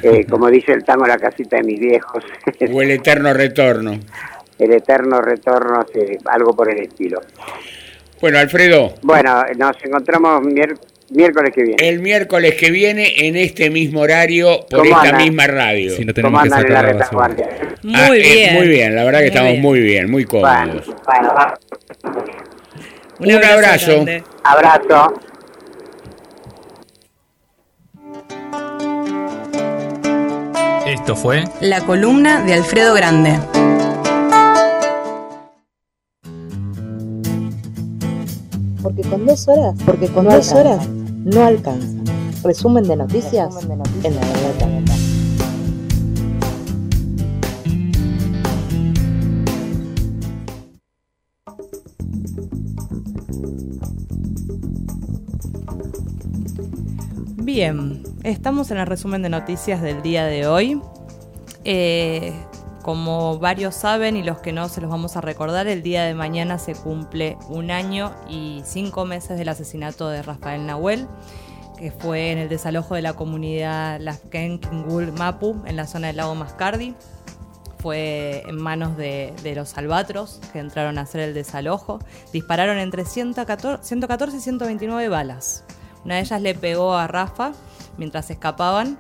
Eh, como dice el tango La casita de mis viejos, O el eterno retorno. el eterno retorno, sí, algo por el estilo. Bueno, Alfredo, Bueno, nos encontramos miércoles que viene. el miércoles que viene en este mismo horario por ¿Cómo esta misma radio. Si no ¿Cómo tenemos que andan en la sacar la basura. retaguardia? Muy Ah, eh, bien. muy bien, la verdad que Muy estamos bien. muy bien, muy cómodos. bueno, va. Un abrazo. grande. abrazo. Esto fue La columna de Alfredo Grande. Porque con dos horas, porque con No dos alcanza. horas no alcanza. Resumen de noticias, en la verdad. Bien, estamos en el resumen de noticias del día de hoy. Eh, como varios saben y los que no se los vamos a recordar, el día de mañana se cumple un año y cinco meses del asesinato de Rafael Nahuel, que fue en el desalojo de la comunidad Lasken Kingul Mapu en la zona del lago Mascardi. Fue en manos de, de los albatros que entraron a hacer el desalojo. Dispararon entre 114, 114 y 129 balas. Una de ellas le pegó a Rafa mientras escapaban.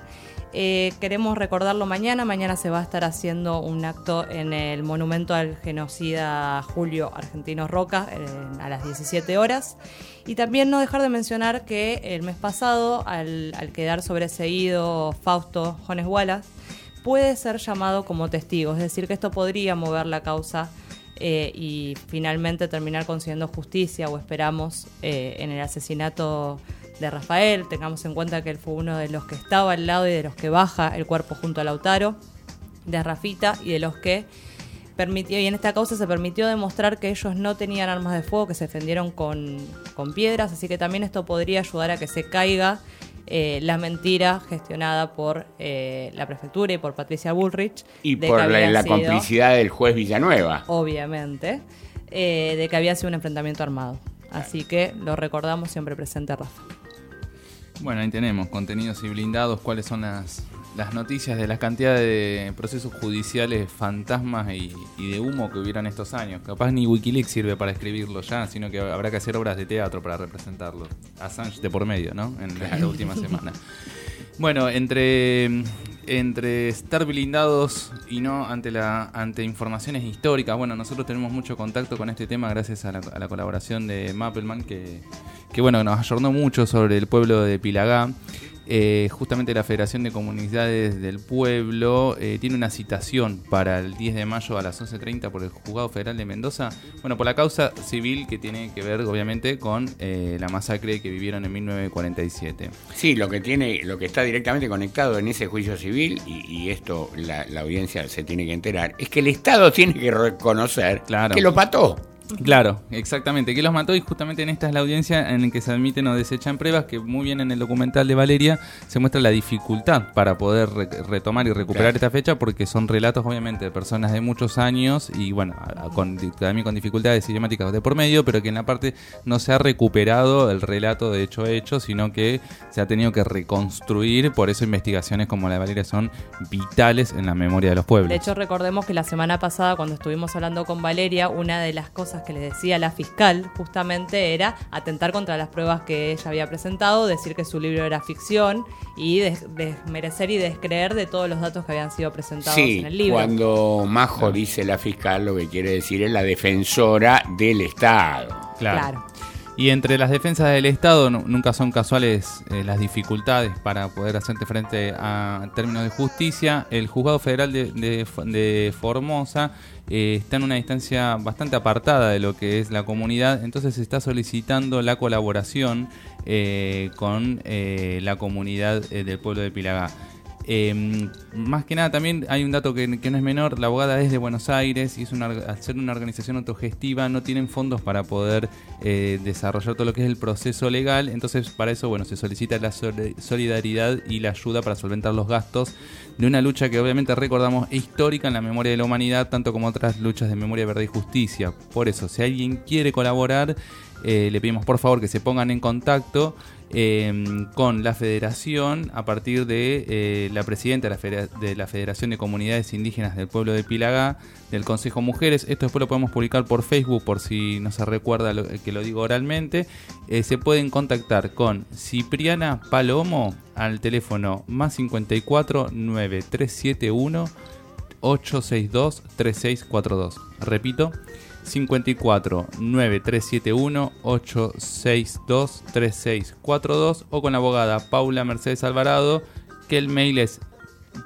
Eh, queremos recordarlo mañana. Mañana se va a estar haciendo un acto en el monumento al genocida Julio Argentino Roca a las 17 horas. Y también no dejar de mencionar que el mes pasado, al, al quedar sobreseído Fausto Jones Wallace, puede ser llamado como testigo. Es decir, que esto podría mover la causa eh, y finalmente terminar consiguiendo justicia o esperamos eh, en el asesinato de Rafael. Tengamos en cuenta que él fue uno de los que estaba al lado y de los que baja el cuerpo junto a Lautaro, de Rafita y de los que permitió, y en esta causa se permitió demostrar que ellos no tenían armas de fuego, que se defendieron con, con piedras, así que también esto podría ayudar a que se caiga eh, la mentira gestionada por eh, la prefectura y por Patricia Bullrich. Y de por la, había la sido- complicidad del juez Villanueva. obviamente, eh, de que había sido un enfrentamiento armado. Así que lo recordamos siempre presente, Rafa. Bueno, ahí tenemos contenidos y blindados, cuáles son las, las noticias de la cantidad de procesos judiciales fantasmas y, y de humo que hubieron estos años. Capaz ni Wikileaks sirve para escribirlo ya, sino que habrá que hacer obras de teatro para representarlo. Assange de por medio, ¿no? En la, la última semana. Bueno, entre, entre estar blindados y no ante la ante informaciones históricas, bueno, nosotros tenemos mucho contacto con este tema gracias a la, a la colaboración de Mappelman, que, que bueno, nos ayornó mucho sobre el pueblo de Pilagá. Eh, justamente la Federación de Comunidades del Pueblo eh, tiene una citación para el 10 de mayo a las 11.30 por el Juzgado Federal de Mendoza. Bueno, por la causa civil que tiene que ver, obviamente, con eh, la masacre que vivieron en 1947. Sí, lo que tiene, lo que está directamente conectado en ese juicio civil, y, y esto la, la audiencia se tiene que enterar, es que el Estado tiene que reconocer Claro. que lo pató. Claro, exactamente, que los mató y justamente en esta es la audiencia en la que se admiten o desechan pruebas que muy bien en el documental de Valeria se muestra la dificultad para poder re- retomar y recuperar Claro. esta fecha porque son relatos obviamente de personas de muchos años y bueno, a- a- con, también con dificultades idiomáticas de por medio, pero que en la parte no se ha recuperado el relato de hecho hecho, sino que se ha tenido que reconstruir, por eso investigaciones como la de Valeria son vitales en la memoria de los pueblos. De hecho, recordemos que la semana pasada, cuando estuvimos hablando con Valeria, una de las cosas que le decía la fiscal justamente era atentar contra las pruebas que ella había presentado, decir que su libro era ficción y des- desmerecer y descreer de todos los datos que habían sido presentados Sí, en el libro. cuando Majo dice la fiscal, lo que quiere decir es la defensora del Estado. Claro. Y entre las defensas del Estado nu- nunca son casuales eh, las dificultades para poder hacerte frente a términos de justicia. El Juzgado Federal de, de Formosa eh, está en una distancia bastante apartada de lo que es la comunidad, entonces se está solicitando la colaboración eh, con eh, la comunidad eh, del pueblo de Pilagá. Eh, más que nada también hay un dato que, no es menor, la abogada es de Buenos Aires y es una, una organización autogestiva no tienen fondos para poder desarrollar todo lo que es el proceso legal, entonces para eso bueno se solicita la soli- solidaridad y la ayuda para solventar los gastos de una lucha que obviamente recordamos histórica en la memoria de la humanidad, tanto como otras luchas de memoria, verdad y justicia. Por eso, si alguien quiere colaborar, eh, le pedimos por favor que se pongan en contacto eh, con la federación a partir de eh, la presidenta de la, Federa- de la Federación de Comunidades Indígenas del Pueblo de Pilagá, del Consejo Mujeres. Esto después lo podemos publicar por Facebook por si no se recuerda que lo digo oralmente. Eh, se pueden contactar con Cipriana Palomo al teléfono más 54 9371 862 3642. Repito, 54 9371 862 3642 o con la abogada Paula Mercedes Alvarado, que el mail es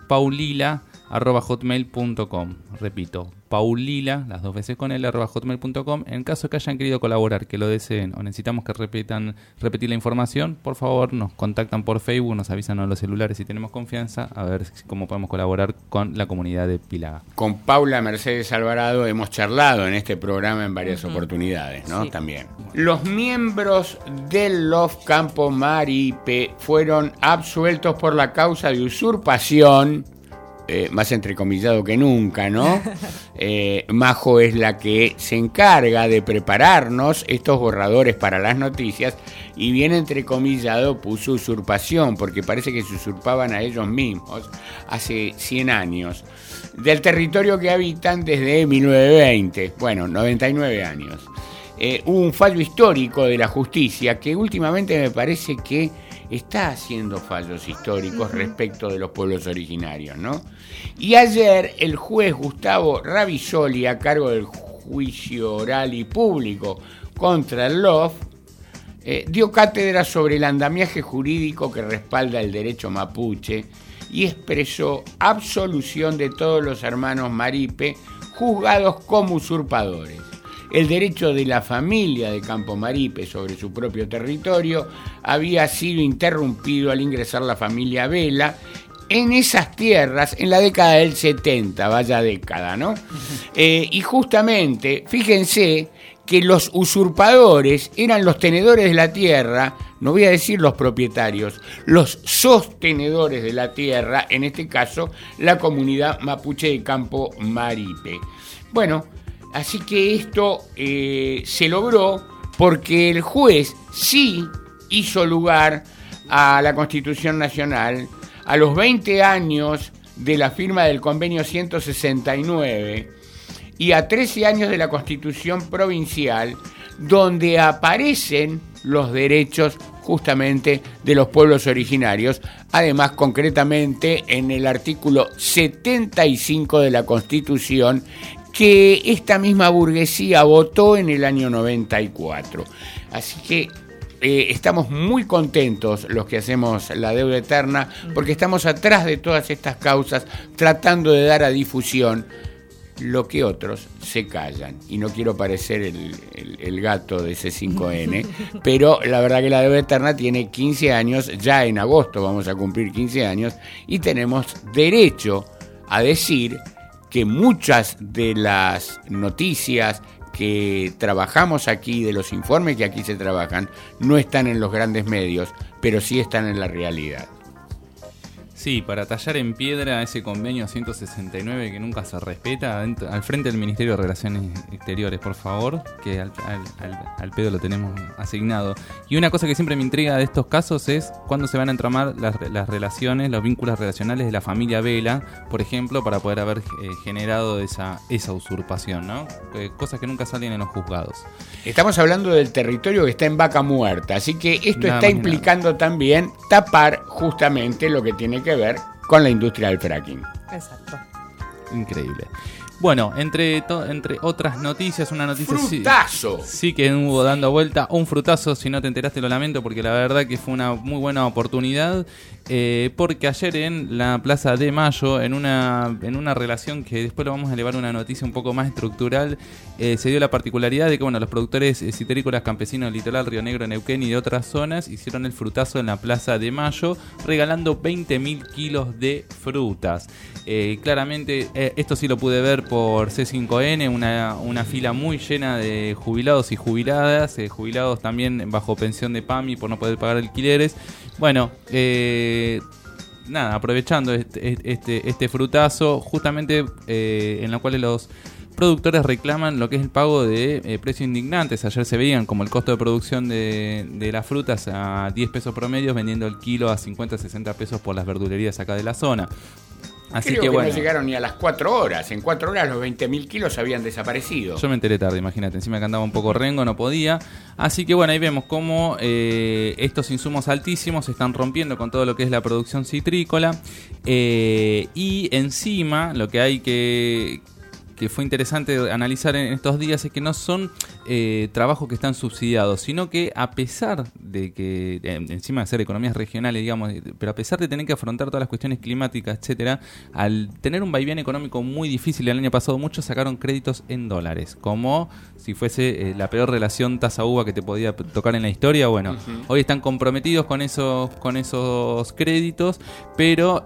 paulila arroba hotmail.com. Repito, paulila, las dos veces con él, arroba hotmail.com. En caso que hayan querido colaborar, que lo deseen o necesitamos que repitan, repetir la información, por favor nos contactan por Facebook, nos avisan a los celulares si tenemos confianza, a ver si- cómo podemos colaborar con la comunidad de Pilaga. Con Paula Mercedes Alvarado hemos charlado en este programa en varias oportunidades, ¿no? Sí. También. Los miembros del Love Campo Maripe fueron absueltos por la causa de usurpación, eh, más entrecomillado que nunca, ¿no? Eh, Majo es la que se encarga de prepararnos estos borradores para las noticias y bien entrecomillado puso usurpación, porque parece que se usurpaban a ellos mismos hace 100 años, del territorio que habitan desde 1920, bueno, 99 años. Eh, hubo un fallo histórico de la justicia que últimamente me parece que está haciendo fallos históricos respecto de los pueblos originarios, ¿no? Y ayer el juez Gustavo Ravisoli, a cargo del juicio oral y público contra el LOF, eh, dio cátedra sobre el andamiaje jurídico que respalda el derecho mapuche y expresó absolución de todos los hermanos Maripe juzgados como usurpadores. El derecho de la familia de Campo Maripe sobre su propio territorio había sido interrumpido al ingresar la familia Vela en esas tierras en la década del 70, vaya década, ¿no? Eh, y justamente, fíjense que los usurpadores eran los tenedores de la tierra, no voy a decir los propietarios, los sostenedores de la tierra, en este caso la comunidad mapuche de Campo Maripe. Bueno, así que esto eh, se logró porque el juez sí hizo lugar a la Constitución Nacional a los 20 años de la firma del convenio 169 y a 13 años de la Constitución Provincial, donde aparecen los derechos justamente de los pueblos originarios, además concretamente en el artículo 75 de la Constitución que esta misma burguesía votó en el año 94. Así que eh, estamos muy contentos los que hacemos la deuda eterna porque estamos atrás de todas estas causas tratando de dar a difusión lo que otros se callan. Y no quiero parecer el, el- el gato de C5N, pero la verdad que la deuda eterna tiene 15 años, ya en agosto vamos a cumplir 15 años, y tenemos derecho a decir que muchas de las noticias que trabajamos aquí, de los informes que aquí se trabajan, no están en los grandes medios, pero sí están en la realidad. Sí, para tallar en piedra ese convenio 169 que nunca se respeta, al frente del Ministerio de Relaciones Exteriores, por favor, que al, al- al- al pedo lo tenemos asignado. Y una cosa que siempre me intriga de estos casos es cuándo se van a entramar las, las relaciones, los vínculos relacionales de la familia Vela, por ejemplo, para poder haber eh, generado esa, esa usurpación, ¿no? Eh, cosas que nunca salen en los juzgados. Estamos hablando del territorio que está en vaca muerta, así que esto Nada está implicando también tapar justamente lo que tiene que ver con la industria del fracking. Exacto. Increíble. Bueno, entre, entre otras noticias, una noticia sí- ¡Frutazo! Sí, que hubo dando vuelta. Un frutazo, si no te enteraste lo lamento, porque la verdad que fue una muy buena oportunidad. eh, porque ayer en la Plaza de Mayo, en una, en una relación que después lo vamos a elevar a una noticia un poco más estructural, eh, se dio la particularidad de que bueno, los productores eh, citerícolas campesinos del litoral, Río Negro, Neuquén y de otras zonas hicieron el frutazo en la Plaza de Mayo, regalando 20.000 kilos de frutas. Eh, claramente, esto sí lo pude ver por C5N, una, una fila muy llena de jubilados y jubiladas, eh, jubilados también bajo pensión de PAMI por no poder pagar alquileres. Bueno, eh, nada, aprovechando este, este, este frutazo, justamente eh, en la cual los productores reclaman lo que es el pago de precios indignantes. Ayer se veían como el costo de producción de, de las frutas a 10 pesos promedios, vendiendo el kilo a 50, 60 pesos por las verdulerías acá de la zona. Así Creo que que, bueno. no llegaron ni a las 4 horas. En 4 horas los 20.000 kilos habían desaparecido. Yo me enteré tarde, imagínate. Encima que andaba un poco rengo, no podía. Así que bueno, ahí vemos cómo eh, estos insumos altísimos se están rompiendo con todo lo que es la producción citrícola. Eh, y encima, lo que hay que, que fue interesante analizar en estos días es que no son eh, trabajos que están subsidiados, sino que a pesar de que, eh, encima de ser economías regionales, digamos, eh, pero a pesar de tener que afrontar todas las cuestiones climáticas, etcétera, al tener un vaivén económico muy difícil el año pasado, muchos sacaron créditos en dólares, como si fuese eh, la peor relación tasa-uva que te podía tocar en la historia. Bueno, hoy están comprometidos con esos, con esos créditos, pero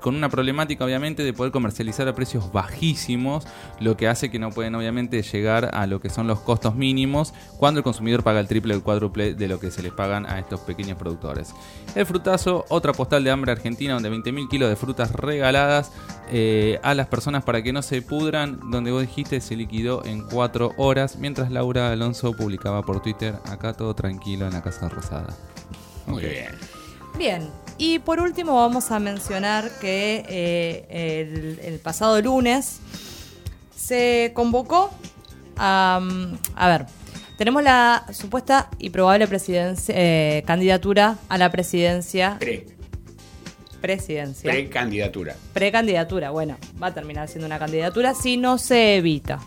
con una problemática obviamente de poder comercializar a precios bajísimos, lo que hace que no pueden obviamente llegar a lo que son los costos mínimos cuando el consumidor paga el triple o el cuádruple de lo que se les pagan a estos pequeños productores. El frutazo, otra postal de hambre argentina donde 20.000 kilos de frutas regaladas eh, a las personas para que no se pudran, donde vos dijiste se liquidó en 4 horas, mientras Laura Alonso publicaba por Twitter, acá todo tranquilo en la Casa Rosada. Muy bien. Bien, y por último vamos a mencionar que eh, el, el pasado lunes se convocó a... A ver, tenemos la supuesta y probable presidencia, eh, candidatura a la presidencia. Pre, Presidencia. precandidatura. Precandidatura, bueno, va a terminar siendo una candidatura si no se evita,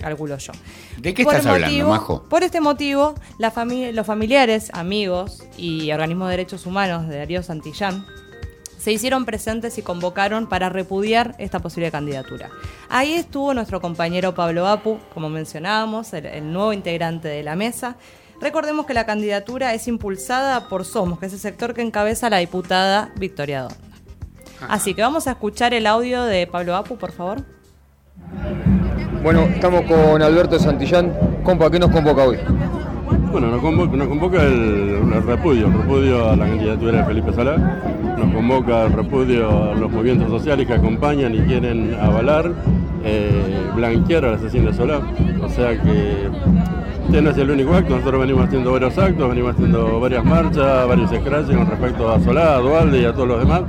calculo yo. ¿De qué Por estás hablando, motivo- Majo? Por este motivo, la fami- los familiares, amigos y organismos de derechos humanos de Darío Santillán se hicieron presentes y convocaron para repudiar esta posible candidatura. Ahí estuvo nuestro compañero Pablo Apu, como mencionábamos, el, el nuevo integrante de la mesa. Recordemos que la candidatura es impulsada por Somos, que es el sector que encabeza la diputada Victoria Donda. Así que vamos a escuchar el audio de Pablo Apu, por favor. Bueno, estamos con Alberto Santillán. Compa, ¿qué nos convoca hoy? Bueno, nos convoca, el repudio, el repudio a la candidatura de Felipe Salá, nos convoca el repudio a los movimientos sociales que acompañan y quieren avalar, eh, blanquear al asesino de Solá. O sea que este no es el único acto, nosotros venimos haciendo varios actos, venimos haciendo varias marchas, varios escraches con respecto a Solá, a Dualde y a todos los demás.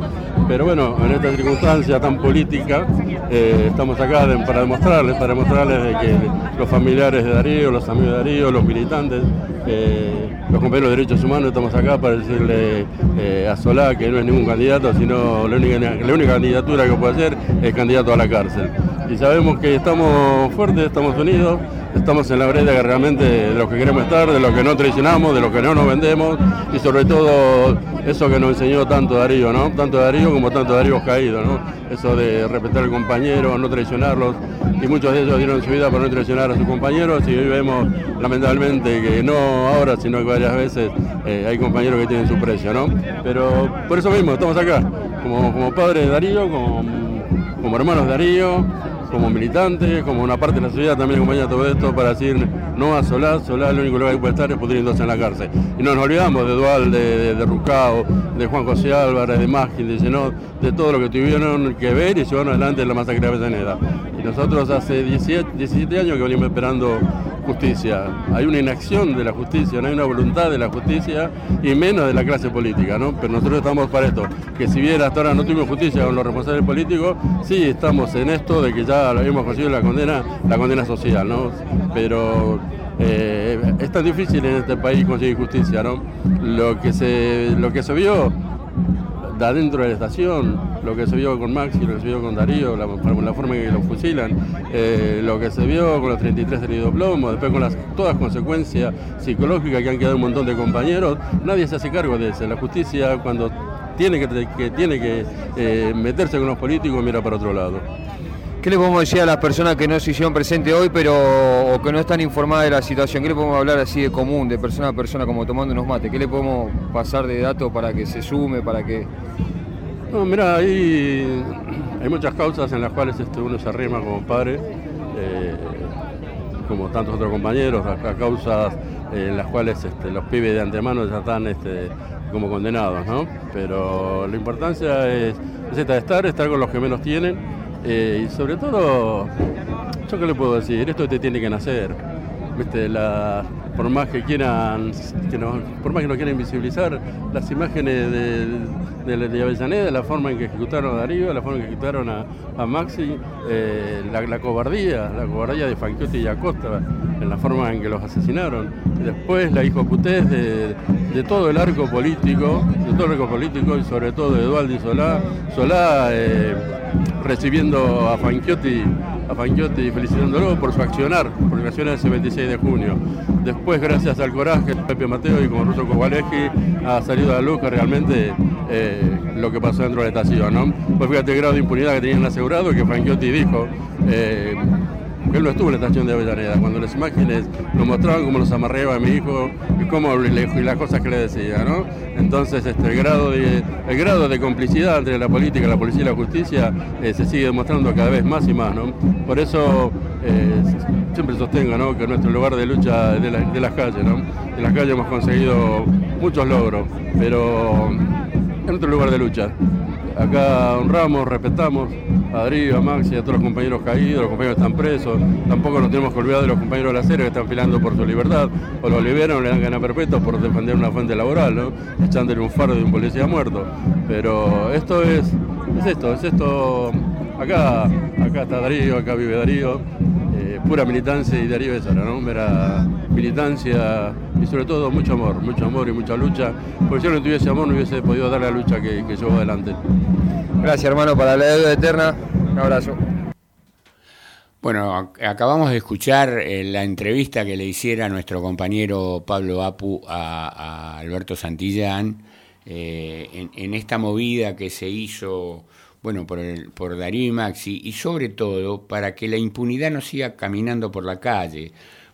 Pero bueno, en esta circunstancia tan política, eh, estamos acá para demostrarles, para demostrarles de que los familiares de Darío, los amigos de Darío, los militantes, eh, los compañeros de derechos humanos, estamos acá para decirle eh, a Solá que no es ningún candidato, sino la única, la única candidatura que puede hacer es candidato a la cárcel. Y sabemos que estamos fuertes, estamos unidos, estamos en la que realmente de los que queremos estar, de los que no traicionamos, de los que no nos vendemos y sobre todo eso que nos enseñó tanto Darío, ¿no? Tanto Darío como tanto Darío caído, ¿no? Eso de respetar al compañero, no traicionarlos y muchos de ellos dieron su vida para no traicionar a sus compañeros y hoy vemos lamentablemente que no ahora, sino que varias veces eh, hay compañeros que tienen su precio, ¿no? Pero por eso mismo estamos acá, como, como padres de Darío, como, como hermanos de Darío, como militantes, como una parte de la sociedad también acompaña todo esto para decir no a Solá, Solá el único lugar que puede estar es pudriéndose en la cárcel. Y no nos olvidamos de Dual, de, de, de Rucao, de Juan José Álvarez, de Mágil, de Llenot, de todo lo que tuvieron que ver y llevaron adelante la masacre de Avellaneda. Y nosotros hace 17, 17 años que venimos esperando justicia. Hay una inacción de la justicia, no hay una voluntad de la justicia y menos de la clase política, ¿no? Pero nosotros estamos para esto, que si bien hasta ahora no tuvimos justicia con los responsables políticos, sí estamos en esto de que ya hemos conseguido la condena, la condena social, ¿no? Pero eh, es tan difícil en este país conseguir justicia, ¿no? Lo que se, lo que se vio de adentro de la estación, lo que se vio con Maxi, lo que se vio con Darío, la, la forma en que lo fusilan, eh, lo que se vio con los 33 heridos plomo, después con las, todas las consecuencias psicológicas que han quedado un montón de compañeros, nadie se hace cargo de eso. La justicia cuando tiene que, tiene que eh, meterse con los políticos mira para otro lado. ¿Qué le podemos decir a las personas que no se hicieron presente hoy, pero o que no están informadas de la situación? ¿Qué le podemos hablar así de común, de persona a persona, como tomando unos mates? ¿Qué le podemos pasar de datos para que se sume, para que... No, mira, hay, hay muchas causas en las cuales este, uno se arrima como padre, eh, como tantos otros compañeros, causas eh, en las cuales este, los pibes de antemano ya están este, como condenados, ¿no? Pero la importancia es, es estar, estar con los que menos tienen eh, y sobre todo, ¿yo qué le puedo decir? Esto te tiene que nacer. ¿Viste? La, por más que quieran, que no- por más que no quieran visibilizar las imágenes de, de, de Avellaneda, la forma en que ejecutaron a Darío, la forma en que ejecutaron a, a Maxi, eh, la, la cobardía, la cobardía de Fanchiotti y Acosta, en la forma en que los asesinaron. Después la hijoputés de, de todo el arco político, de todo el arco político y sobre todo de Eduardo y Solá, Solá eh, recibiendo a Fanchiotti, a Fanchiotti y felicitándolo por su accionar, por el accionar ese 26 de junio. Gracias al coraje de Pepe Mateo y como Russo Kowaleski, ha salido a la luz que realmente eh, lo que pasó dentro de la estación. ¿no? Pues fíjate el grado de impunidad que tenían asegurado que Fanchiotti dijo. eh, que él no estuvo en la estación de Avellaneda, cuando las imágenes lo mostraban cómo los amarreaba a mi hijo y cómo y las cosas que le decía, ¿no? Entonces este, el, grado de, el grado de complicidad entre la política, la policía y la justicia eh, se sigue demostrando cada vez más y más, ¿no? Por eso eh, siempre sostengo, ¿no? Que nuestro lugar de lucha es de, la- de las calles. En las calles hemos conseguido muchos logros, pero es nuestro lugar de lucha. Acá honramos, respetamos a Darío, a Maxi, a todos los compañeros caídos, los compañeros que están presos. Tampoco nos tenemos que olvidar de los compañeros de la serie que están filando por su libertad. O lo liberan le dan gana perpetua por defender una fuente laboral, ¿no? Echándole un faro de un policía muerto. Pero esto es, es esto, es esto. Acá, acá está Darío, acá vive Darío. Pura militancia y Darío es ahora, ¿no? Mera militancia y sobre todo mucho amor, mucho amor y mucha lucha. Porque si yo no tuviese amor no hubiese podido dar la lucha que, que llevó adelante. Gracias, hermano, para la deuda eterna. Un abrazo. Bueno, ac- acabamos de escuchar eh, la entrevista que le hiciera nuestro compañero Pablo Apu a, a Alberto Santillán eh, en, en esta movida que se hizo, bueno, por, el- por Darío y Maxi, y sobre todo para que la impunidad no siga caminando por la calle,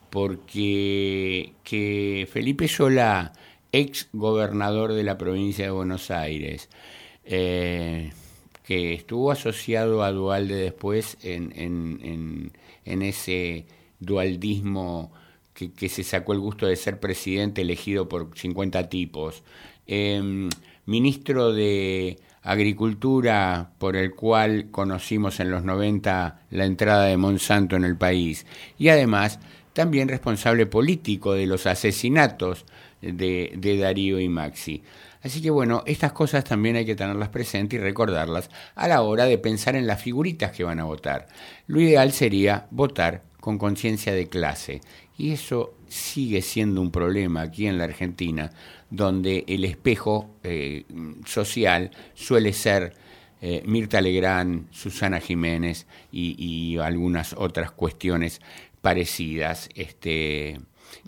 porque que Felipe Solá, ex gobernador de la provincia de Buenos Aires, eh, que estuvo asociado a Dualde después en, en- en- ese dualdismo que, que se sacó el gusto de ser presidente elegido por 50 tipos, Em, ministro de Agricultura por el cual conocimos en los 90 la entrada de Monsanto en el país y además también responsable político de los asesinatos de, de Darío y Maxi. Así que bueno, estas cosas también hay que tenerlas presentes y recordarlas a la hora de pensar en las figuritas que van a votar. Lo ideal sería votar con conciencia de clase. Y eso sigue siendo un problema aquí en la Argentina, donde el espejo eh, social suele ser eh, Mirta Legrand, Susana Jiménez y, y algunas otras cuestiones parecidas este,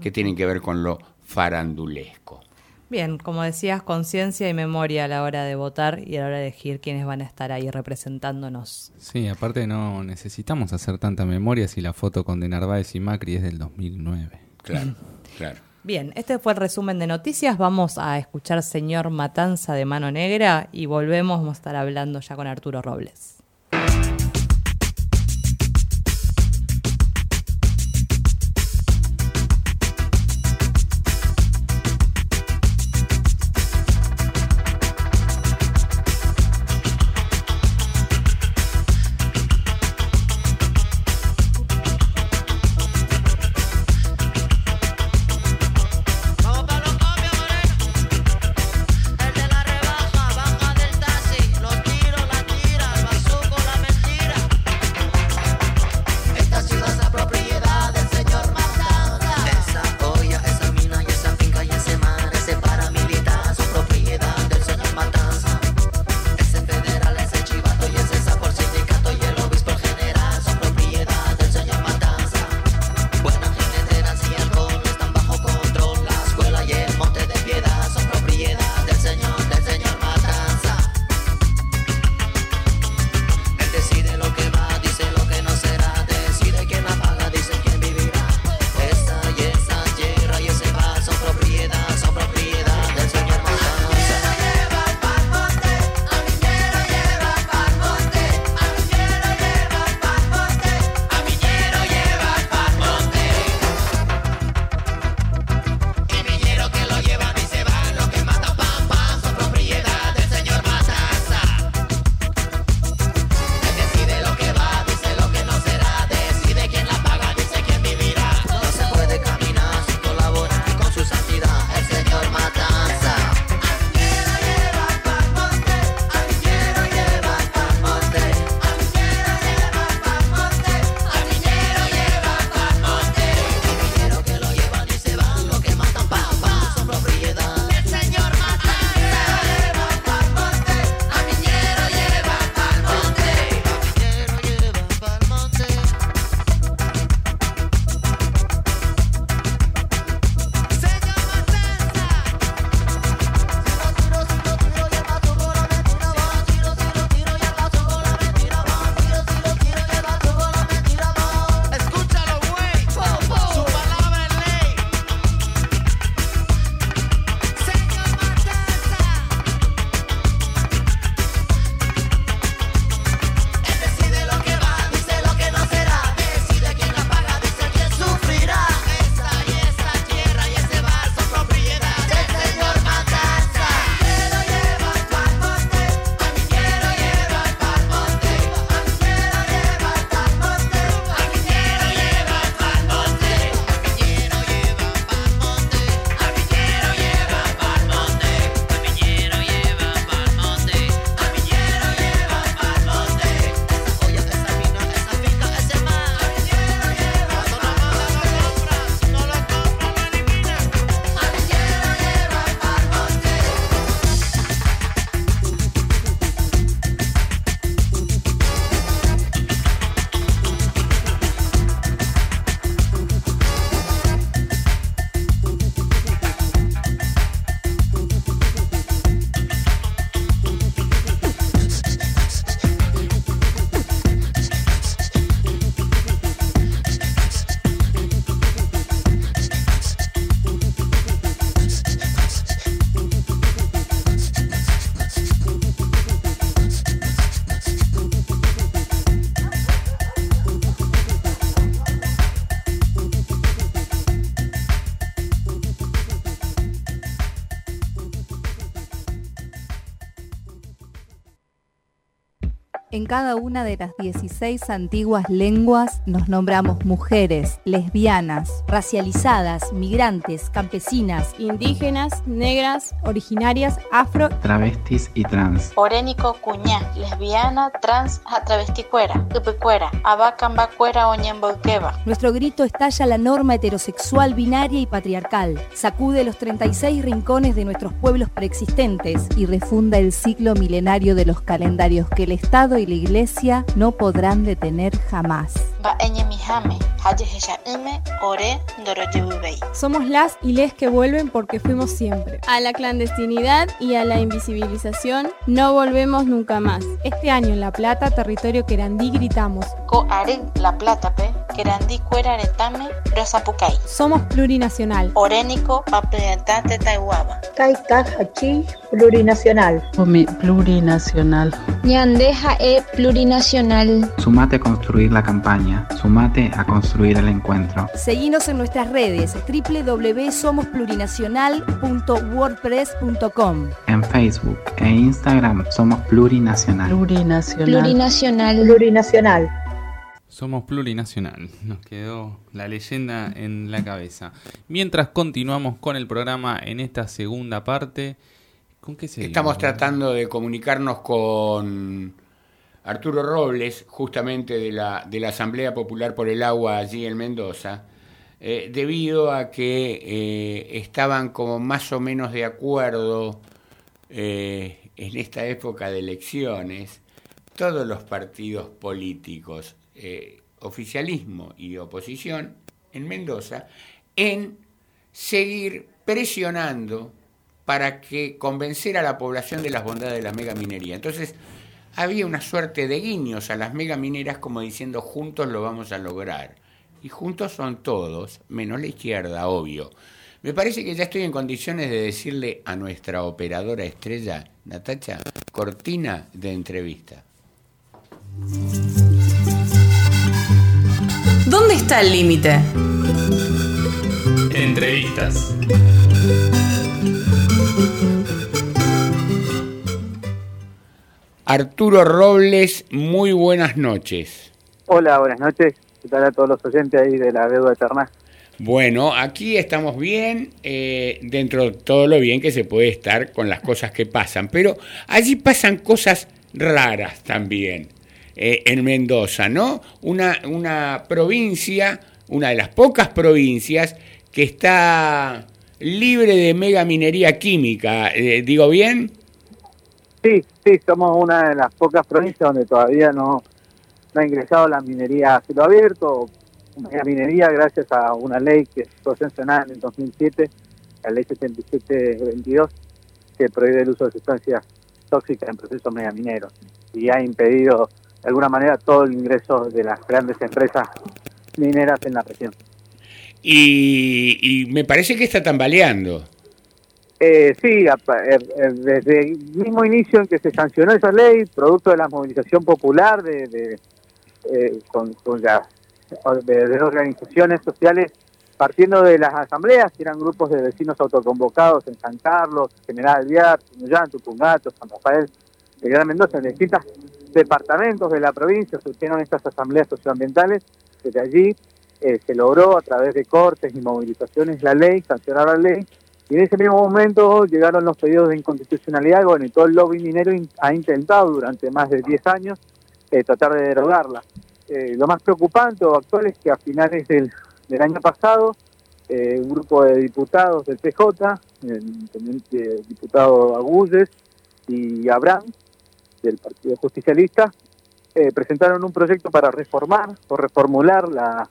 que tienen que ver con lo farandulesco. Bien, como decías, conciencia y memoria a la hora de votar y a la hora de elegir quiénes van a estar ahí representándonos. Sí, aparte no necesitamos hacer tanta memoria si la foto con De Narváez y Macri es del 2009. Claro, claro. Bien, este fue el resumen de noticias. Vamos a escuchar Señor Matanza de Mano Negra y volvemos. A estar hablando ya con Arturo Robles. Cada una de las 16 antiguas lenguas nos nombramos mujeres, lesbianas, racializadas, migrantes, campesinas, indígenas, negras, originarias, afro, travestis y trans. Orénico cuñá, lesbiana, trans, travesticuera, cupecuera, abacambacuera o ñembolqueva. Nuestro grito estalla la norma heterosexual, binaria y patriarcal. Sacude los 36 rincones de nuestros pueblos preexistentes y refunda el ciclo milenario de los calendarios que el Estado y la Iglesia no podrán detener jamás. Somos las y les que vuelven porque fuimos siempre. A la clandestinidad y a la invisibilización no volvemos nunca más. Este año en La Plata, territorio querandí, gritamos. La Plata, pe, querandí cuera aretame, rosapucay. Somos plurinacional. Orénico, papeatate taiwaba. Hachi, plurinacional. plurinacional. Ñandeja e plurinacional. Sumate a construir la campaña. Sumate a construir el encuentro. Seguinos en nuestras redes www.somosplurinacional.wordpress.com En Facebook e Instagram somos Plurinacional. Plurinacional. Plurinacional. Plurinacional. Somos plurinacional. Nos quedó la leyenda en la cabeza. Mientras continuamos con el programa en esta segunda parte, ¿con qué seguimos? Estamos tratando de comunicarnos con Arturo Robles, justamente de la, Asamblea Popular por el Agua allí en Mendoza, eh, debido a que eh, estaban como más o menos de acuerdo eh, en esta época de elecciones todos los partidos políticos, oficialismo y oposición en Mendoza, en seguir presionando para que convencer a la población de las bondades de la megaminería. Entonces, había una suerte de guiños a las megamineras como diciendo juntos lo vamos a lograr. Y juntos son todos, menos la izquierda, obvio. Me parece que ya estoy en condiciones de decirle a nuestra operadora estrella, Natacha, cortina de entrevista. ¿Dónde está el límite? Entrevistas. Arturo Robles, muy buenas noches. Hola, buenas noches. ¿Qué tal a todos los oyentes ahí de la deuda eterna? Bueno, aquí estamos bien, eh, dentro de todo lo bien que se puede estar con las cosas que pasan, pero allí pasan cosas raras también eh, en Mendoza, ¿no? Una, una provincia, una de las pocas provincias que está libre de mega minería química, eh, ¿digo bien? Sí, sí, somos una de las pocas provincias donde todavía no, no ha ingresado la minería a cielo abierto, la minería gracias a una ley que fue sancionada en el 2007, la ley 7722, que prohíbe el uso de sustancias tóxicas en procesos megamineros y ha impedido de alguna manera todo el ingreso de las grandes empresas mineras en la región. Y, y me parece que está tambaleando. Eh, sí, eh, eh, desde el mismo inicio en que se sancionó esa ley, producto de la movilización popular de, de, eh, con, con las de, de organizaciones sociales, partiendo de las asambleas, que eran grupos de vecinos autoconvocados en San Carlos, General Viar, Tunuyán, Tupungato, San Rafael, de Gran Mendoza, en distintos departamentos de la provincia surgieron estas asambleas socioambientales, desde allí eh, se logró a través de cortes y movilizaciones la ley, sancionar la ley, y en ese mismo momento llegaron los pedidos de inconstitucionalidad, bueno, y todo el lobby minero in- ha intentado durante más de 10 años eh, tratar de derogarla. Eh, lo más preocupante o actual es que a finales del, año pasado, eh, un grupo de diputados del PJ, el intendente diputado Agulles y Abraham, del Partido Justicialista, presentaron un proyecto para reformar o reformular la,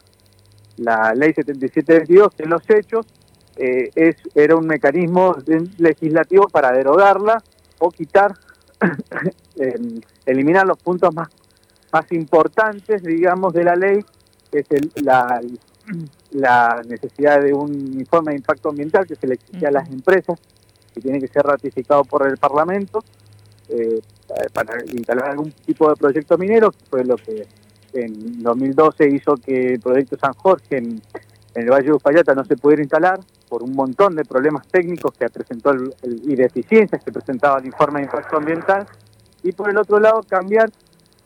la ley 7722 que en los hechos eh, es, era un mecanismo legislativo para derogarla o quitar, em, eliminar los puntos más, más importantes, digamos, de la ley, que es el- la, la necesidad de un informe de impacto ambiental que se le exige a las empresas, que tiene que ser ratificado por el Parlamento, eh, para instalar algún tipo de proyecto minero, que fue lo que en 2012 hizo que el proyecto San Jorge en, en el Valle de Uspallata no se pudiera instalar por un montón de problemas técnicos que presentó el- y deficiencias que presentaba el informe de impacto ambiental y por el otro lado cambiar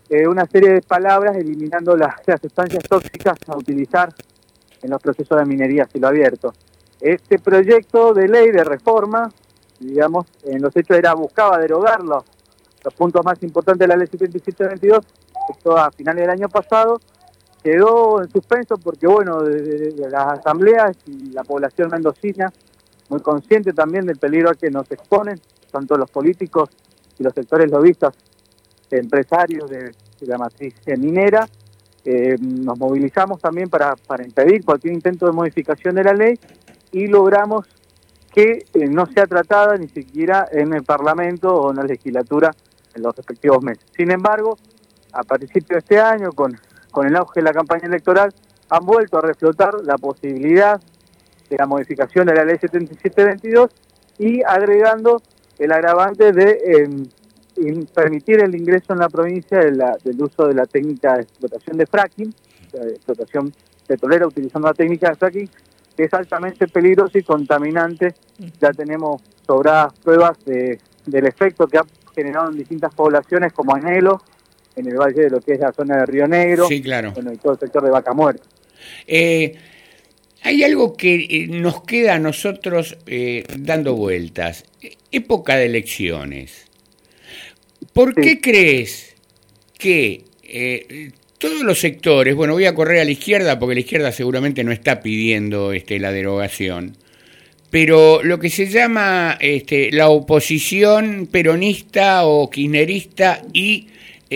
eh, una serie de palabras eliminando las, sustancias tóxicas a utilizar en los procesos de minería a cielo abierto. Este proyecto de ley de reforma, digamos, en los hechos era buscaba derogarlo. Los puntos más importantes de la ley 7722, esto a finales del año pasado, quedó en suspenso porque, bueno, de, las asambleas y la población mendocina, muy consciente también del peligro al que nos exponen, tanto los políticos y los sectores lobistas, empresarios de, la matriz minera, eh, nos movilizamos también para, para impedir cualquier intento de modificación de la ley y logramos que eh, no sea tratada ni siquiera en el Parlamento o en la legislatura en los respectivos meses. Sin embargo, a principio de este año, con, con el auge de la campaña electoral, han vuelto a reflotar la posibilidad de la modificación de la ley 7722 y agregando el agravante de em, permitir el ingreso en la provincia del uso de la técnica de explotación de fracking, de explotación petrolera utilizando la técnica de fracking, que es altamente peligroso y contaminante. Ya tenemos sobradas pruebas de, del efecto que ha generado en distintas poblaciones como Anhelo, en el valle de lo que es la zona de Río Negro, sí, claro. bueno, y todo el sector de Vaca Muerta. Eh, hay algo que eh, nos queda a nosotros eh, dando vueltas. Época de elecciones. ¿Por qué crees que todos los sectores, bueno, voy a correr a la izquierda porque la izquierda seguramente no está pidiendo este, la derogación, pero lo que se llama este, la oposición peronista o kirchnerista y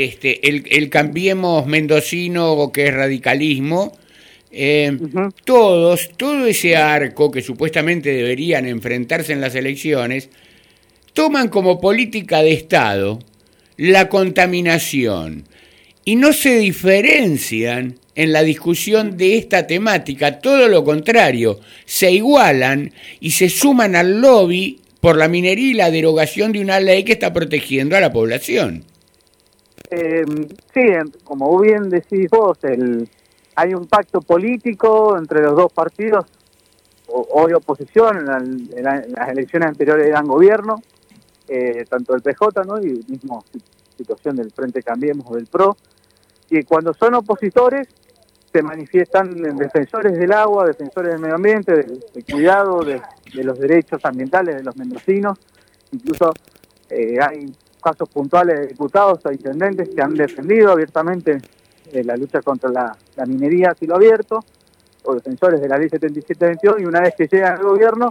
este, el, cambiemos mendocino que es radicalismo, eh, todos, todo ese arco que supuestamente deberían enfrentarse en las elecciones, toman como política de Estado la contaminación y no se diferencian en la discusión de esta temática, todo lo contrario, se igualan y se suman al lobby por la minería y la derogación de una ley que está protegiendo a la población. Eh, sí, como bien decís vos, el, hay un pacto político entre los dos partidos, hoy oposición, en, las elecciones anteriores eran gobierno, eh, tanto el PJ ¿no? y mismo situación del Frente Cambiemos o del PRO, y cuando son opositores se manifiestan defensores del agua, defensores del medio ambiente, del, cuidado de, los derechos ambientales de los mendocinos, incluso eh, hay casos puntuales de diputados o intendentes que han defendido abiertamente eh, la lucha contra la, minería a cielo abierto, o defensores de la ley 7722, y una vez que llegan al gobierno,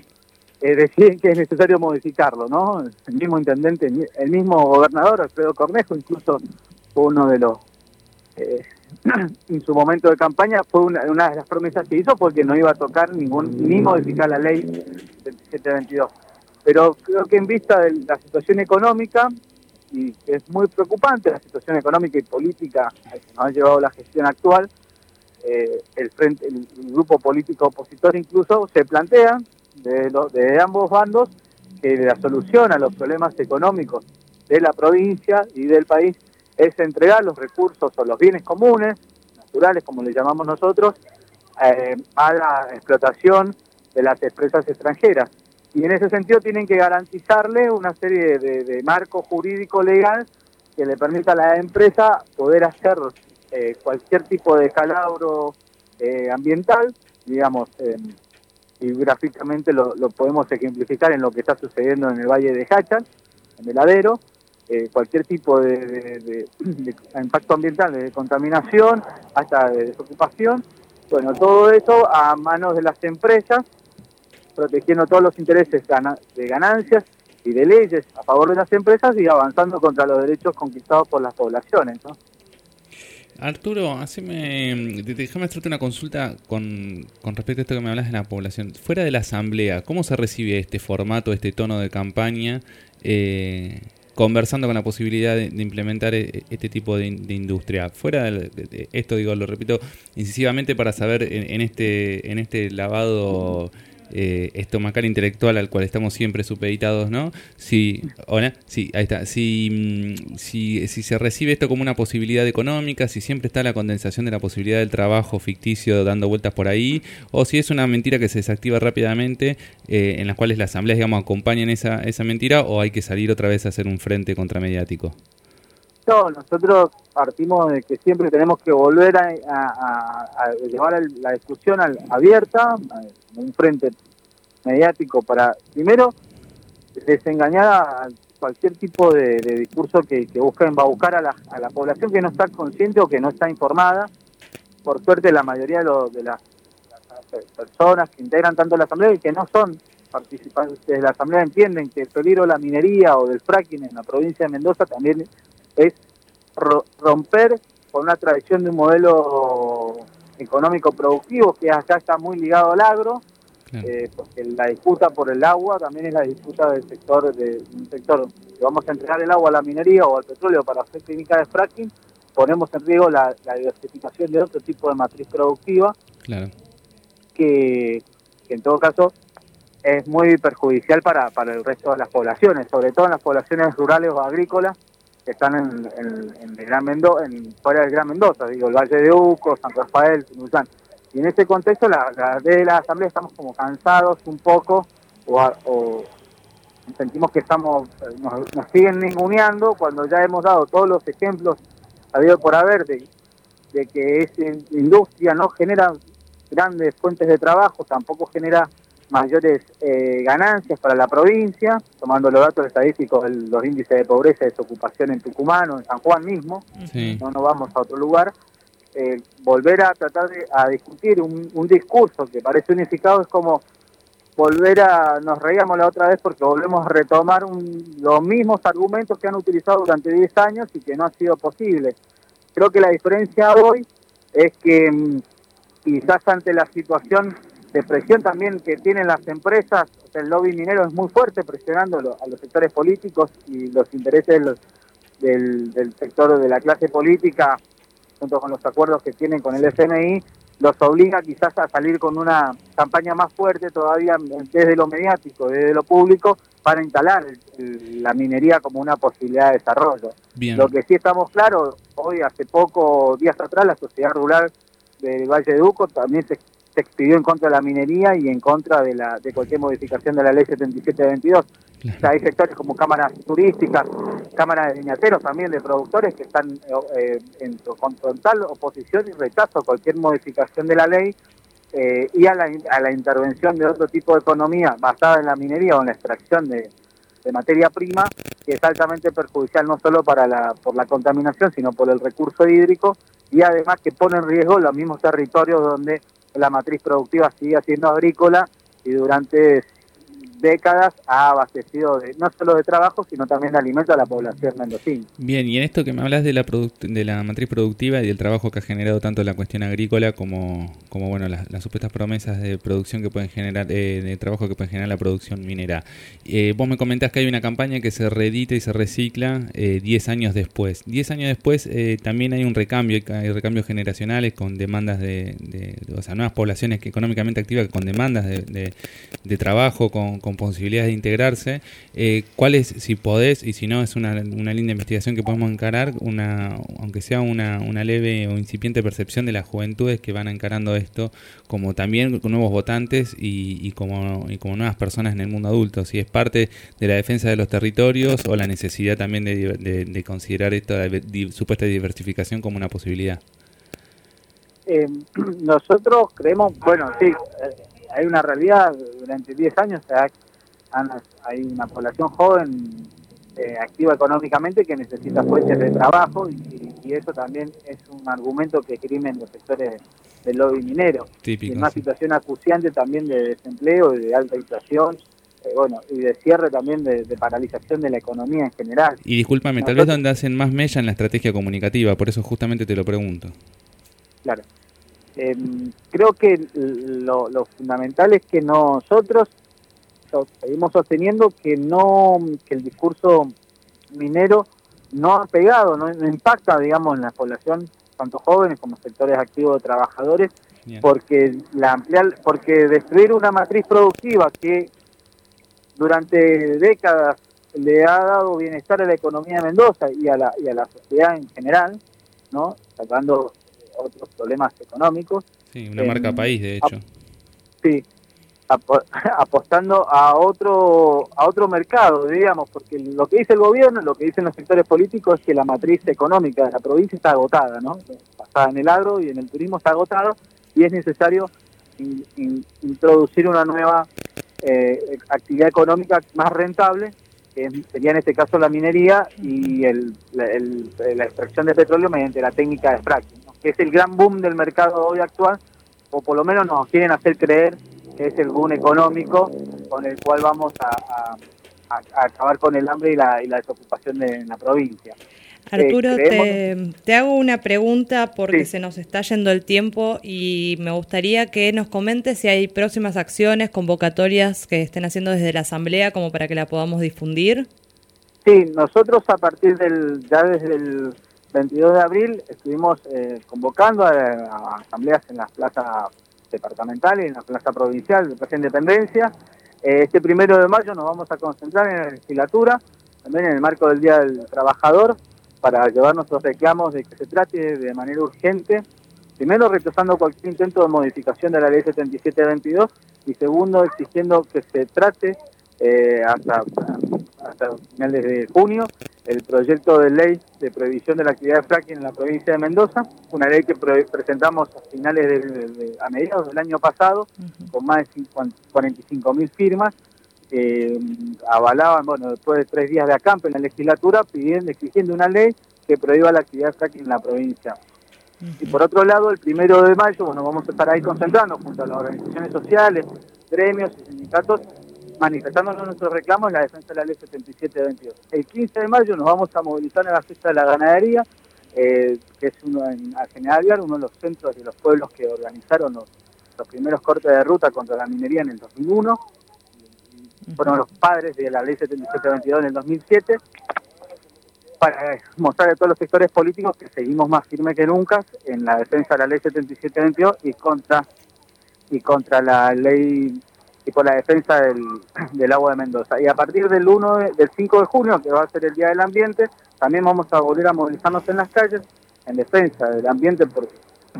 eh, deciden que es necesario modificarlo, ¿no? El mismo intendente, el mismo gobernador, Alfredo Cornejo, incluso fue uno de los, eh, en su momento de campaña, fue una, una, de las promesas que hizo porque no iba a tocar ningún, ni modificar la ley 7722. Pero creo que en vista de la situación económica, y es muy preocupante la situación económica y política que nos ha llevado la gestión actual. Eh, el, frente, el, grupo político opositor incluso se plantea de, ambos bandos que la solución a los problemas económicos de la provincia y del país es entregar los recursos o los bienes comunes, naturales como le llamamos nosotros, eh, a la explotación de las empresas extranjeras y en ese sentido tienen que garantizarle una serie de, marco jurídico legal que le permita a la empresa poder hacer eh, cualquier tipo de calabro eh, ambiental, digamos, y gráficamente lo, podemos ejemplificar en lo que está sucediendo en el Valle de Hachan, en el Adero, eh, cualquier tipo de, impacto ambiental, de contaminación, hasta de desocupación, bueno, todo eso a manos de las empresas protegiendo todos los intereses de ganancias y de leyes a favor de las empresas y avanzando contra los derechos conquistados por las poblaciones. ¿no? Arturo, haceme, déjame hacerte una consulta con, respecto a esto que me hablas de la población. Fuera de la asamblea, ¿cómo se recibe este formato, este tono de campaña, eh, conversando con la posibilidad de, implementar e, este tipo de, industria? Fuera de, esto, digo, lo repito incisivamente para saber en, este, en este lavado eh, estomacal intelectual al cual estamos siempre supeditados, ¿no? Si, hola, sí, ahí está. Si, mm, si, si, se recibe esto como una posibilidad económica, si siempre está la condensación de la posibilidad del trabajo ficticio dando vueltas por ahí, o si es una mentira que se desactiva rápidamente, eh, en las cuales las asambleas, digamos, acompañan esa, esa mentira, o hay que salir otra vez a hacer un frente contramediático. No, nosotros partimos de que siempre tenemos que volver a, a- a- llevar la discusión abierta, un frente mediático para, primero, desengañar a cualquier tipo de, discurso que, que busca embaucar a la, a la población que no está consciente o que no está informada. Por suerte, la mayoría de, los- de las personas que integran tanto la Asamblea y que no son participantes de la Asamblea entienden que el peligro de la minería o del fracking en la provincia de Mendoza también es ro- romper con una tradición de un modelo económico productivo que acá está muy ligado al agro, eh, porque la disputa por el agua también es la disputa del sector de un sector que vamos a entregar el agua a la minería o al petróleo para hacer técnicas de fracking, ponemos en riesgo la, la diversificación de otro tipo de matriz productiva Claro. que, que en todo caso es muy perjudicial para, para el resto de las poblaciones, sobre todo en las poblaciones rurales o agrícolas que están en, en, en el Gran Mendo en, fuera del Gran Mendoza, digo, el Valle de Uco, San Rafael, Tunuyán. Y en ese contexto, la, la- desde la Asamblea estamos como cansados un poco o, sentimos que estamos nos, nos siguen ninguneando cuando ya hemos dado todos los ejemplos habido por haber de, de que esa industria no genera grandes fuentes de trabajo, tampoco genera mayores eh, ganancias para la provincia, tomando los datos estadísticos de los índices de pobreza y desocupación en Tucumán o en San Juan mismo, Sí. no nos vamos a otro lugar, eh, volver a tratar de a discutir un, un discurso que parece unificado es como volver a, nos reíamos la otra vez porque volvemos a retomar un- los mismos argumentos que han utilizado durante 10 años y que no ha sido posible. Creo que la diferencia hoy es que mm, quizás ante la situación de presión también que tienen las empresas, el lobby minero es muy fuerte presionando a los sectores políticos y los intereses de los- del, del sector de la clase política, junto con los acuerdos que tienen con el FMI, los obliga quizás a salir con una campaña más fuerte todavía desde lo mediático, desde lo público, para instalar el- el- la minería como una posibilidad de desarrollo. Bien. Lo que sí estamos claros, hoy hace poco, días atrás, la sociedad rural del Valle de Uco también se, se expidió en contra de la minería y en contra de, la, de cualquier modificación de la ley 7722. O sea, hay sectores como cámaras turísticas, cámaras de viñateros también, de productores que están eh, en, con total oposición y rechazo a cualquier modificación de la ley eh, y a la, a la intervención de otro tipo de economía basada en la minería o en la extracción de, de materia prima, que es altamente perjudicial no solo para la, por la contaminación, sino por el recurso hídrico y además que pone en riesgo los mismos territorios donde la matriz productiva sigue siendo agrícola y durante décadas ha abastecido de, no solo de trabajo, sino también de alimento a la población mendocina. Bien, y en esto que me hablas de la de la matriz productiva y del trabajo que ha generado tanto la cuestión agrícola como, como bueno, las, las supuestas promesas de producción que pueden generar, eh, de trabajo que pueden generar la producción minera. Eh, vos me comentás que hay una campaña que se reedita y se recicla eh, 10 años después. 10 años después eh, también hay un recambio, hay recambios generacionales con demandas de, o sea, nuevas poblaciones que económicamente activas con demandas de, de- de trabajo, con, con posibilidades de integrarse. Eh, ¿Cuál es, si podés, y si no, es una, una linda investigación que podemos encarar, una, aunque sea una, una leve o incipiente percepción de las juventudes que van encarando esto, como también nuevos votantes y, como, y como nuevas personas en el mundo adulto? Si es parte de la defensa de los territorios o la necesidad también de, de- de considerar esta supuesta diversificación como una posibilidad. Eh, nosotros creemos, bueno, sí, eh, hay una realidad, durante 10 años hay una población joven eh, activa económicamente que necesita fuentes de trabajo y, y eso también es un argumento que esgrimen los sectores del lobby minero. Típico, y una sí. situación acuciante también de desempleo y de alta inflación, eh, bueno, y de cierre también de, de paralización de la economía en general. Y discúlpame, tal vez donde hacen más mella en la estrategia comunicativa, por eso justamente te lo pregunto. Claro. Eh, creo que lo, lo fundamental es que nosotros so- seguimos sosteniendo que no que el discurso minero no ha pegado, no, no impacta, digamos, en la población, tanto jóvenes como sectores activos de trabajadores, Bien. porque la ampliar, porque destruir una matriz productiva que durante décadas le ha dado bienestar a la economía de Mendoza y a la, y a la sociedad en general, ¿no? Sacando otros problemas económicos. Sí, una marca país, de hecho. Sí. apo- apostando a otro a otro mercado, digamos, porque lo que dice el gobierno, lo que dicen los sectores políticos es que la matriz económica de la provincia está agotada, ¿no? Basada en el agro y en el turismo está agotada y es necesario in- in- introducir una nueva eh, actividad económica más rentable, que sería en este caso la minería y el- la, el- la extracción de petróleo mediante la técnica de fracking. Que es el gran boom del mercado hoy actual, o por lo menos nos quieren hacer creer que es el boom económico con el cual vamos a, a- a- a acabar con el hambre y la, y la desocupación de en la provincia. Arturo, Eh, te, te hago una pregunta porque Sí. se nos está yendo el tiempo y me gustaría que nos comentes si hay próximas acciones, convocatorias que estén haciendo desde la Asamblea como para que la podamos difundir. Sí, nosotros a partir del, ya desde el 22 de abril estuvimos eh, convocando a, asambleas en las plazas departamentales, en la plaza provincial de Plaza Independencia. Eh, este primero de mayo nos vamos a concentrar en la legislatura, también en el marco del Día del Trabajador, para llevar nuestros reclamos de que se trate de manera urgente, primero rechazando cualquier intento de modificación de la ley 7722 y segundo exigiendo que se trate eh, hasta, hasta finales de junio. El proyecto de ley de prohibición de la actividad de fracking en la provincia de Mendoza, una ley que pre- presentamos a finales de- a mediados del año pasado con más de 45 mil firmas que mm, avalaban, bueno, después de tres días de acampe en la legislatura, pidiendo, exigiendo una ley que prohíba la actividad de fracking en la provincia. Y por otro lado, el primero de mayo, bueno, vamos a estar ahí concentrando junto a las organizaciones sociales, gremios y sindicatos, manifestándonos nuestros reclamos en la defensa de la ley 7722. El 15 de mayo nos vamos a movilizar en la fiesta de la ganadería, eh, que es uno en a General Vial, uno de los centros de los pueblos que organizaron los, los primeros cortes de ruta contra la minería en el 2001. Fueron los padres de la ley 7722 en el 2007 para mostrar a todos los sectores políticos que seguimos más firmes que nunca en la defensa de la ley 7722 y contra y contra la ley y por la defensa del, agua de Mendoza. Y a partir del 1 de- del 5 de junio, que va a ser el Día del Ambiente, también vamos a volver a movilizarnos en las calles en defensa del ambiente por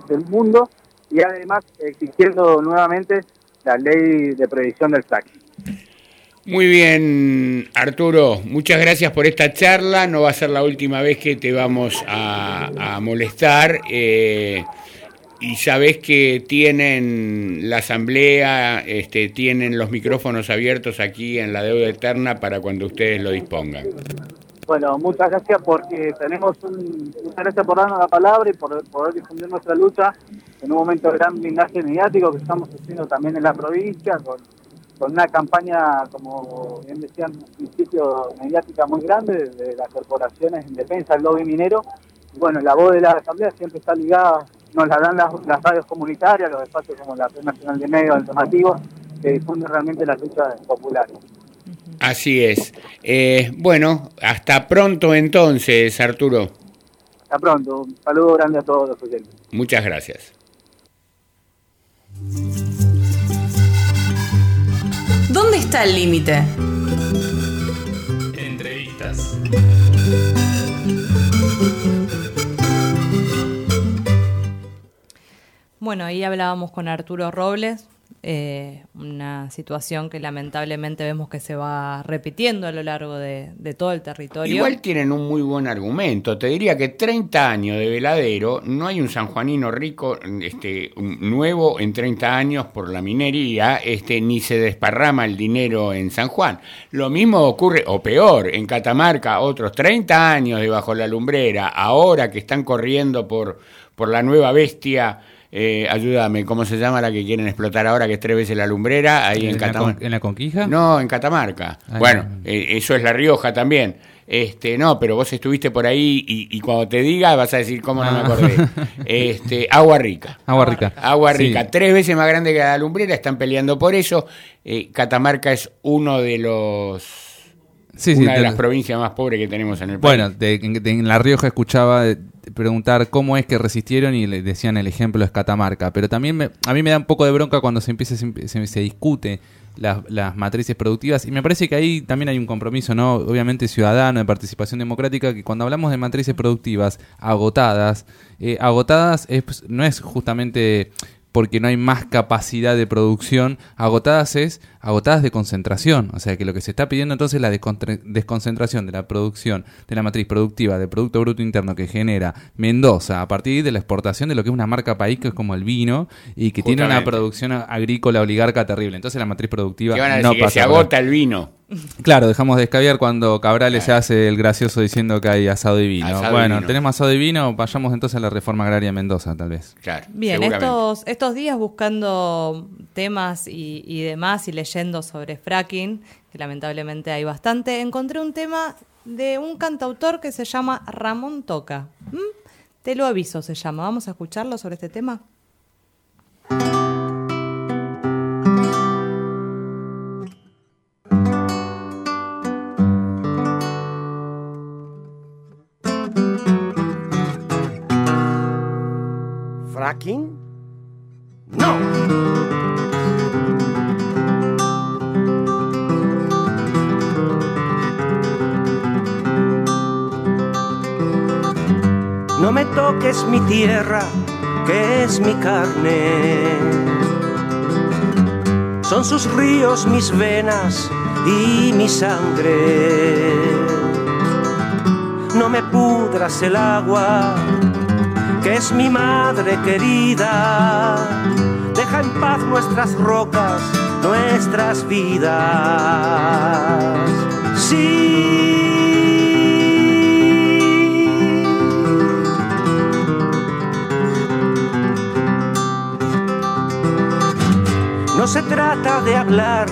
del mundo y además exigiendo nuevamente la ley de prohibición del fracking. Muy bien, Arturo, muchas gracias por esta charla. No va a ser la última vez que te vamos a, a molestar. eh, y sabés que tienen la asamblea, este, tienen los micrófonos abiertos aquí en la deuda eterna para cuando ustedes lo dispongan. Bueno, muchas gracias porque tenemos un, muchas gracias por darnos la palabra y por poder difundir nuestra lucha en un momento de gran blindaje mediático que estamos haciendo también en la provincia con, una campaña, como bien decían al principio, mediática muy grande de las corporaciones en defensa del lobby minero. Bueno, la voz de la Asamblea siempre está ligada, nos la dan las, las radios comunitarias, los espacios como la Red Nacional de Medios Alternativos, que difunden realmente las luchas populares. Así es. Eh, bueno, hasta pronto entonces, Arturo. Hasta pronto, un saludo grande a todos los oyentes. Muchas gracias. ¿Dónde está el límite? Entrevistas. Bueno, ahí hablábamos con Arturo Robles, eh, una situación que lamentablemente vemos que se va repitiendo a lo largo de, todo el territorio. Igual tienen un muy buen argumento. Te diría que 30 años de veladero, no hay un sanjuanino rico este, nuevo en 30 años por la minería, este, ni se desparrama el dinero en San Juan. Lo mismo ocurre, o peor, en Catamarca, otros 30 años debajo la lumbrera, ahora que están corriendo por, por la nueva bestia. Eh, ayúdame, ¿cómo se llama la que quieren explotar ahora, que es tres veces la lumbrera? Ahí en, ¿En la Catamarca. en la Conquija? No, en Catamarca. Ah, bueno, no. eh, eso es La Rioja también. Este, no, pero vos estuviste por ahí y, y cuando te diga vas a decir cómo no me Ah. acordé. Este, Agua Rica. Agua Rica. Agua Sí. Rica, tres veces más grande que la lumbrera, están peleando por eso. Eh, Catamarca es uno de los Sí, sí, una de las provincias más pobres que tenemos en el país. Bueno, de- en, de- en La Rioja escuchaba preguntar cómo es que resistieron y le decían el ejemplo es Catamarca, pero también me- a mí me da un poco de bronca cuando se empieza se, se- discute las, las matrices productivas y me parece que ahí también hay un compromiso, no, obviamente ciudadano de participación democrática que cuando hablamos de matrices productivas agotadas, eh, agotadas es, pues, no es justamente porque no hay más capacidad de producción. Agotadas es agotadas de concentración. O sea que lo que se está pidiendo entonces es la desconcentración de la producción, de la matriz productiva, del Producto Bruto Interno que genera Mendoza a partir de la exportación de lo que es una marca país que es como el vino y que tiene una producción agrícola oligarca terrible. Entonces la matriz productiva Que van a no decir que pasa se agota el vino. Claro, dejamos de escabiar cuando Cabrales se hace el gracioso diciendo que hay asado y vino. Asado y bueno, vino. tenemos asado y vino, vayamos entonces a la reforma agraria en Mendoza, tal vez. Claro. Bien, estos, estos días buscando temas y, y demás y leyendo sobre fracking, que lamentablemente hay bastante, encontré un tema de un cantautor que se llama Ramón Toca. ¿Mm? Te lo aviso, se llama. Vamos a escucharlo sobre este tema. ¿Fracking? No. Me toques mi tierra, que es mi carne. Son sus ríos mis venas y mi sangre. No me pudras el agua, que es mi madre querida. Deja en paz nuestras rocas, nuestras vidas. Sí. No se trata de hablar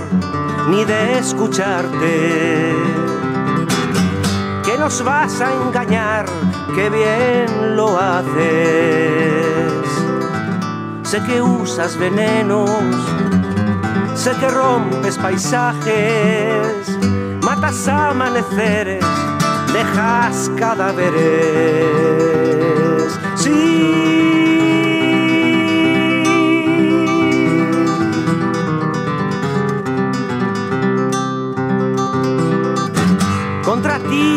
ni de escucharte. Que nos vas a engañar, que bien lo haces. Sé que usas venenos, sé que rompes paisajes, matas amaneceres, dejas cadáveres. Contra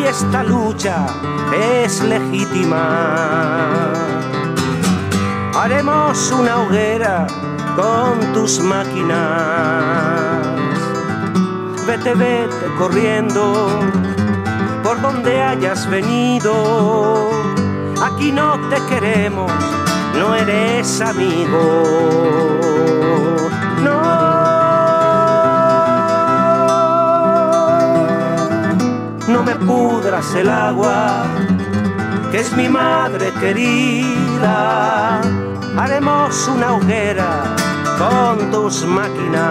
esta lucha es legítima. Haremos una hoguera con tus máquinas. Vete, vete corriendo por donde hayas venido. Aquí no te queremos, no eres amigo. No, pudras el agua, que es mi madre querida. Haremos una hoguera con tus máquinas.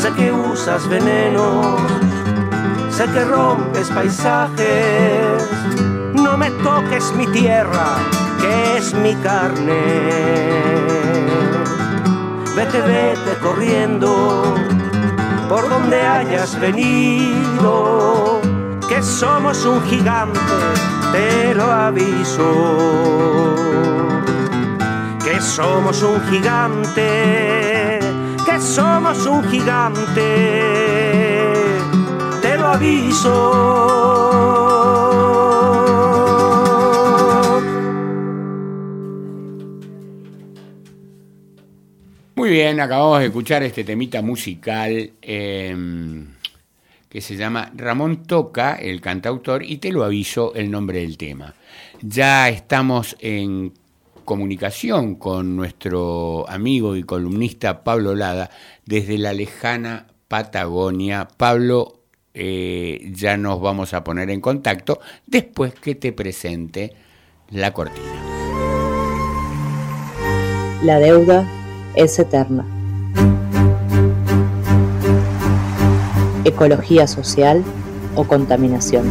Sé que usas venenos, sé que rompes paisajes. No me toques mi tierra, que es mi carne. Vete, vete corriendo por donde hayas venido, que somos un gigante, te lo aviso. Que somos un gigante, que somos un gigante, te lo aviso. Acabamos de escuchar este temita musical eh, que se llama Ramón Toca, el cantautor, y te lo aviso el nombre del tema. Ya estamos en comunicación con nuestro amigo y columnista Pablo Lada desde la lejana Patagonia. Pablo, eh, ya nos vamos a poner en contacto después que te presente la cortina. La deuda es eterna. Ecología social o contaminación.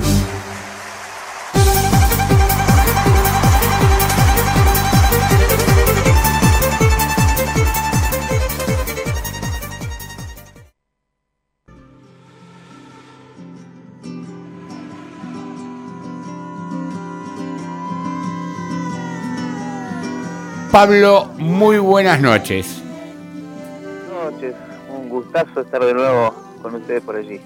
Pablo, muy buenas noches. noches, un gustazo estar de nuevo con ustedes por allí.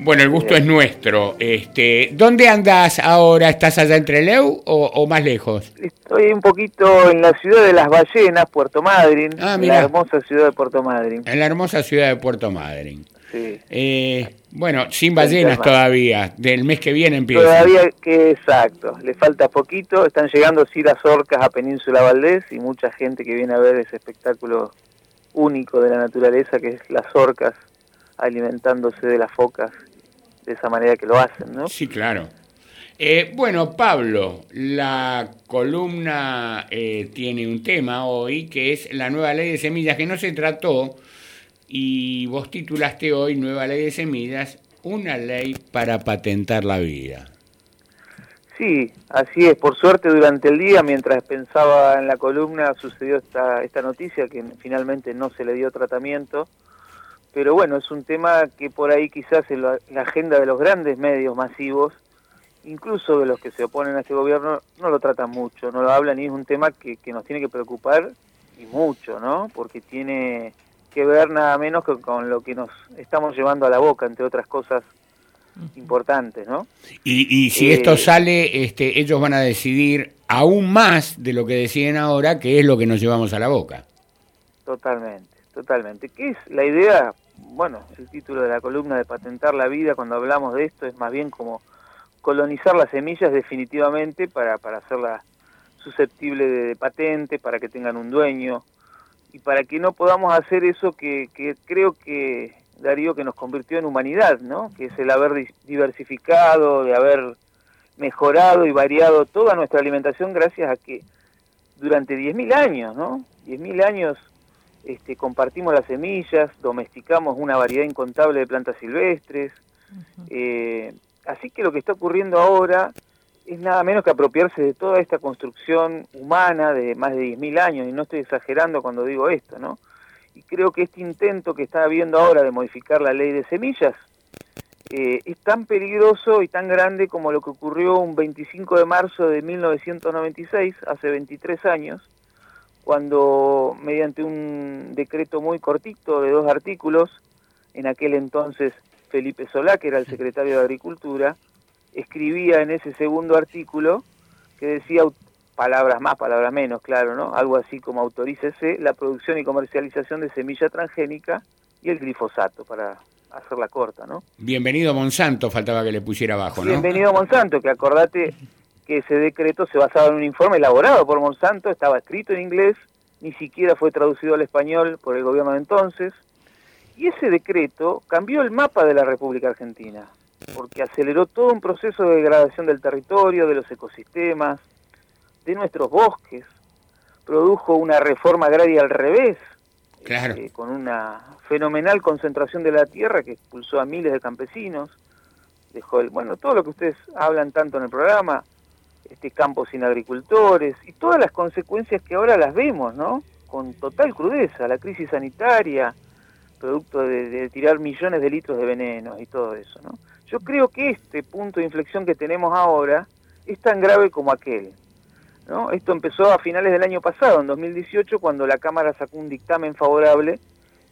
Bueno, el gusto es nuestro. Este, ¿Dónde andas ahora? ¿Estás allá en Trelew o, o más lejos? Estoy un poquito en la ciudad de Las Ballenas, Puerto Madryn, Ah, en la hermosa ciudad de Puerto Madryn. En la hermosa ciudad de Puerto Madryn. Sí. Eh, bueno, sin ballenas todavía. Del mes que viene empieza. Todavía que exacto, le falta poquito, están llegando sí las orcas a Península Valdés y mucha gente que viene a ver ese espectáculo único de la naturaleza que es las orcas alimentándose de las focas de esa manera que lo hacen, ¿no? Sí, claro. Eh, bueno, Pablo, la columna eh, tiene un tema hoy que es la nueva ley de semillas que no se trató y vos titulaste hoy Nueva Ley de Semillas, una ley para patentar la vida. Sí, así es. Por suerte durante el día, mientras pensaba en la columna, sucedió esta, esta noticia que finalmente no se le dio tratamiento. Pero bueno, es un tema que por ahí quizás en la, agenda de los grandes medios masivos, incluso de los que se oponen a este gobierno, no lo tratan mucho, no lo hablan y es un tema que, que nos tiene que preocupar y mucho, ¿no? Porque tiene que ver nada menos que con lo que nos estamos llevando a la boca, entre otras cosas importantes, ¿no? Y, y si Eh, esto sale, este, ellos van a decidir aún más de lo que deciden ahora, que es lo que nos llevamos a la boca. Totalmente, totalmente. ¿Qué es la idea? Bueno, el título de la columna de patentar la vida, cuando hablamos de esto, es más bien como colonizar las semillas definitivamente para, para hacerla susceptible de patente, para que tengan un dueño y para que no podamos hacer eso que, que creo que Darío que nos convirtió en humanidad, ¿no? Que es el haber diversificado, de haber mejorado y variado toda nuestra alimentación gracias a que durante 10.000 años, ¿no? 10.000 años este, compartimos las semillas, domesticamos una variedad incontable de plantas silvestres. eh, así que lo que está ocurriendo ahora es nada menos que apropiarse de toda esta construcción humana de más de 10.000 años, y no estoy exagerando cuando digo esto, ¿no? Y creo que este intento que está habiendo ahora de modificar la ley de semillas eh, es tan peligroso y tan grande como lo que ocurrió un 25 de marzo de 1996, hace 23 años, cuando mediante un decreto muy cortito de dos artículos, en aquel entonces Felipe Solá, que era el secretario de Agricultura, escribía en ese segundo artículo que decía palabras más, palabras menos, claro, ¿no? Algo así como autorícese la producción y comercialización de semilla transgénica y el glifosato, para hacerla corta, ¿no? Bienvenido Monsanto, faltaba que le pusiera abajo, ¿no? Bienvenido Monsanto, que acordate que ese decreto se basaba en un informe elaborado por Monsanto, estaba escrito en inglés, ni siquiera fue traducido al español por el gobierno de entonces, y ese decreto cambió el mapa de la República Argentina, porque aceleró todo un proceso de degradación del territorio, de los ecosistemas, de nuestros bosques, produjo una reforma agraria al revés, Claro. eh, con una fenomenal concentración de la tierra que expulsó a miles de campesinos, dejó el, bueno, todo lo que ustedes hablan tanto en el programa, este campo sin agricultores y todas las consecuencias que ahora las vemos, ¿no? Con total crudeza, la crisis sanitaria, producto de, de tirar millones de litros de veneno y todo eso, ¿no? Yo creo que este punto de inflexión que tenemos ahora es tan grave como aquel. ¿no? Esto empezó a finales del año pasado, en 2018, cuando la Cámara sacó un dictamen favorable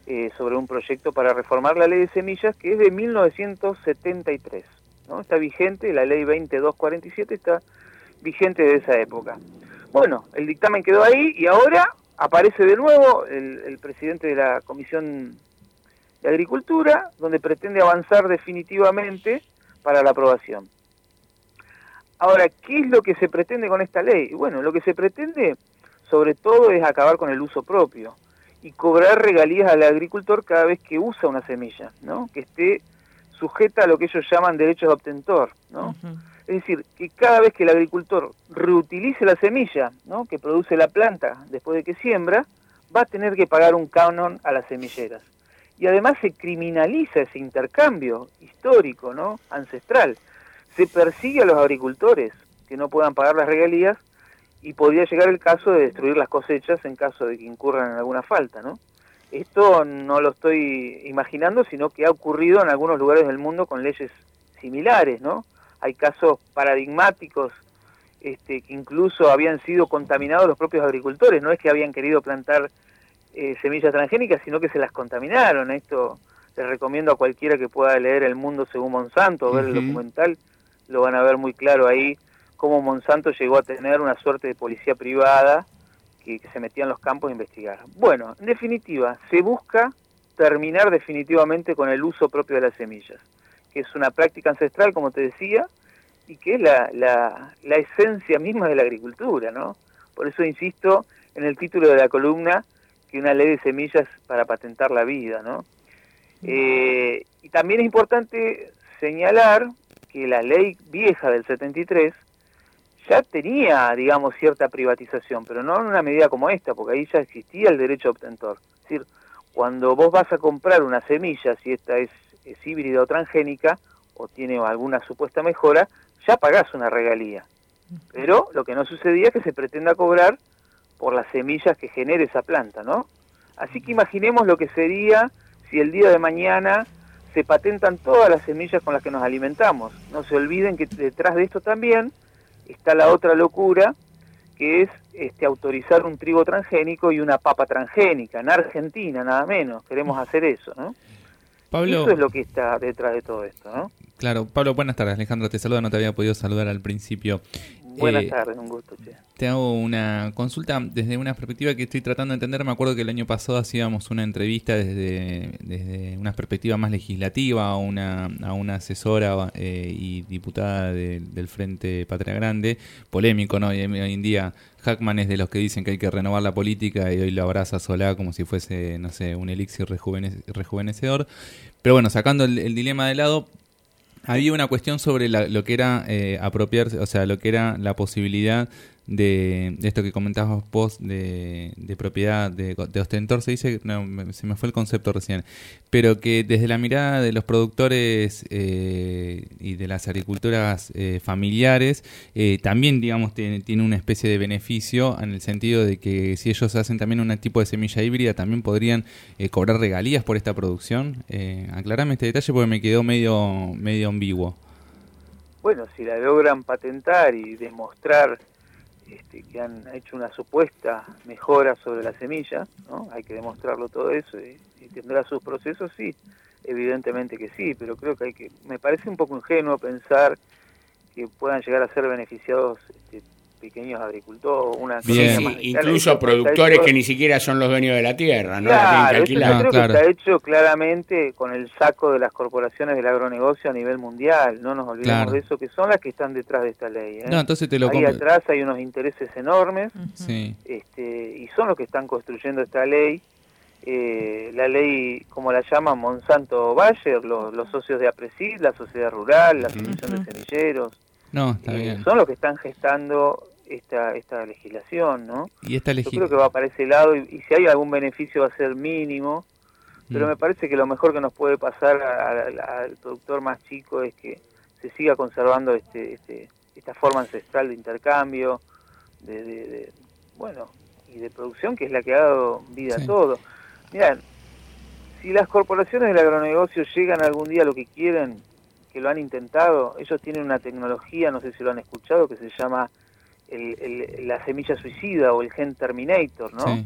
eh, sobre un proyecto para reformar la ley de semillas que es de 1973. ¿no? Está vigente, la ley 2247 está vigente de esa época. Bueno, el dictamen quedó ahí y ahora aparece de nuevo el, el presidente de la Comisión de Agricultura, donde pretende avanzar definitivamente para la aprobación. Ahora, ¿qué es lo que se pretende con esta ley? Bueno, lo que se pretende sobre todo es acabar con el uso propio y cobrar regalías al agricultor cada vez que usa una semilla, ¿no? Que esté sujeta a lo que ellos llaman derechos de obtentor, ¿no? Es decir, que cada vez que el agricultor reutilice la semilla, ¿no? Que produce la planta después de que siembra, va a tener que pagar un canon a las semilleras. Y además se criminaliza ese intercambio histórico, ¿no? Ancestral. Se persigue a los agricultores que no puedan pagar las regalías y podría llegar el caso de destruir las cosechas en caso de que incurran en alguna falta, ¿no? Esto no lo estoy imaginando, sino que ha ocurrido en algunos lugares del mundo con leyes similares, ¿no? Hay casos paradigmáticos este, que incluso habían sido contaminados los propios agricultores, no es que habían querido plantar eh, semillas transgénicas, sino que se las contaminaron. Esto les recomiendo a cualquiera que pueda leer El Mundo según Monsanto, o ver el documental, lo van a ver muy claro ahí, cómo Monsanto llegó a tener una suerte de policía privada que, que se metía en los campos a investigar. Bueno, en definitiva, se busca terminar definitivamente con el uso propio de las semillas, que es una práctica ancestral, como te decía, y que es la, la, la esencia misma de la agricultura, ¿no? Por eso insisto en el título de la columna que una ley de semillas para patentar la vida, ¿no? Eh, y también es importante señalar que la ley vieja del 73 ya tenía, digamos, cierta privatización, pero no en una medida como esta, porque ahí ya existía el derecho obtentor. Es decir, cuando vos vas a comprar una semilla, si esta es, es híbrida o transgénica, o tiene alguna supuesta mejora, ya pagás una regalía. Pero lo que no sucedía es que se pretenda cobrar por las semillas que genere esa planta, ¿no? Así que imaginemos lo que sería si el día de mañana se patentan todas las semillas con las que nos alimentamos. No se olviden que detrás de esto también está la otra locura, que es este, autorizar un trigo transgénico y una papa transgénica. En Argentina, nada menos, queremos hacer eso, ¿no? Pablo, Eso es lo que está detrás de todo esto, ¿no? Claro, Pablo, buenas tardes. Alejandro te saluda, no te había podido saludar al principio. Buenas Eh, tardes, un gusto, che. Te hago una consulta desde una perspectiva que estoy tratando de entender. Me acuerdo que el año pasado hacíamos una entrevista desde, desde una perspectiva más legislativa a una, a una asesora eh, y diputada de- del Frente Patria Grande, polémico, ¿no? Y hoy en día Hackman es de los que dicen que hay que renovar la política y hoy lo abraza Solá como si fuese, no sé, un elixir rejuvene- rejuvenecedor. Pero bueno, sacando el, el dilema de lado, había una cuestión sobre la- lo que era eh, apropiarse, o sea, lo que era la posibilidad de esto que comentabas vos de, propiedad de, de ostentor, se dice, no, me- se me fue el concepto recién, pero que desde la mirada de los productores eh, y de las agriculturas eh, familiares, eh, también, digamos, tiene, tiene una especie de beneficio en el sentido de que si ellos hacen también un tipo de semilla híbrida, también podrían eh, cobrar regalías por esta producción. Eh, aclarame este detalle porque me quedó medio, medio ambiguo. Bueno, si la logran patentar y demostrar este, que han hecho una supuesta mejora sobre la semilla, ¿no? Hay que demostrarlo todo eso y, y tendrá sus procesos, sí, evidentemente que sí, pero creo que hay que, me parece un poco ingenuo pensar que puedan llegar a ser beneficiados este, pequeños agricultores, una economía sí, incluso productores hecho- que ni siquiera son los dueños de la tierra, ¿no? la Claro, tienen que eso alquilar. yo creo que está hecho claramente con el saco de las corporaciones del agronegocio a nivel mundial. No nos olvidemos Claro. de eso, que son las que están detrás de esta ley. ¿eh? No, entonces te lo Ahí atrás hay unos intereses enormes Sí. este, y son los que están construyendo esta ley. Eh, la ley, como la llaman, Monsanto Bayer, los, los socios de APRESID, la sociedad rural, la asociación de semilleros, No, está eh, bien. son los que están gestando esta, esta legislación, ¿no? Y esta Yo creo que va para ese lado y, y si hay algún beneficio va a ser mínimo, pero Mm. me parece que lo mejor que nos puede pasar al productor más chico es que se siga conservando este, este, esta forma ancestral de intercambio, de, de- de- bueno, y de producción que es la que ha dado vida Sí. a todo. Mirá, si las corporaciones del agronegocio llegan algún día a lo que quieren, que lo han intentado, ellos tienen una tecnología, no sé si lo han escuchado, que se llama el- el- la semilla suicida o el gen terminator, ¿no? Sí.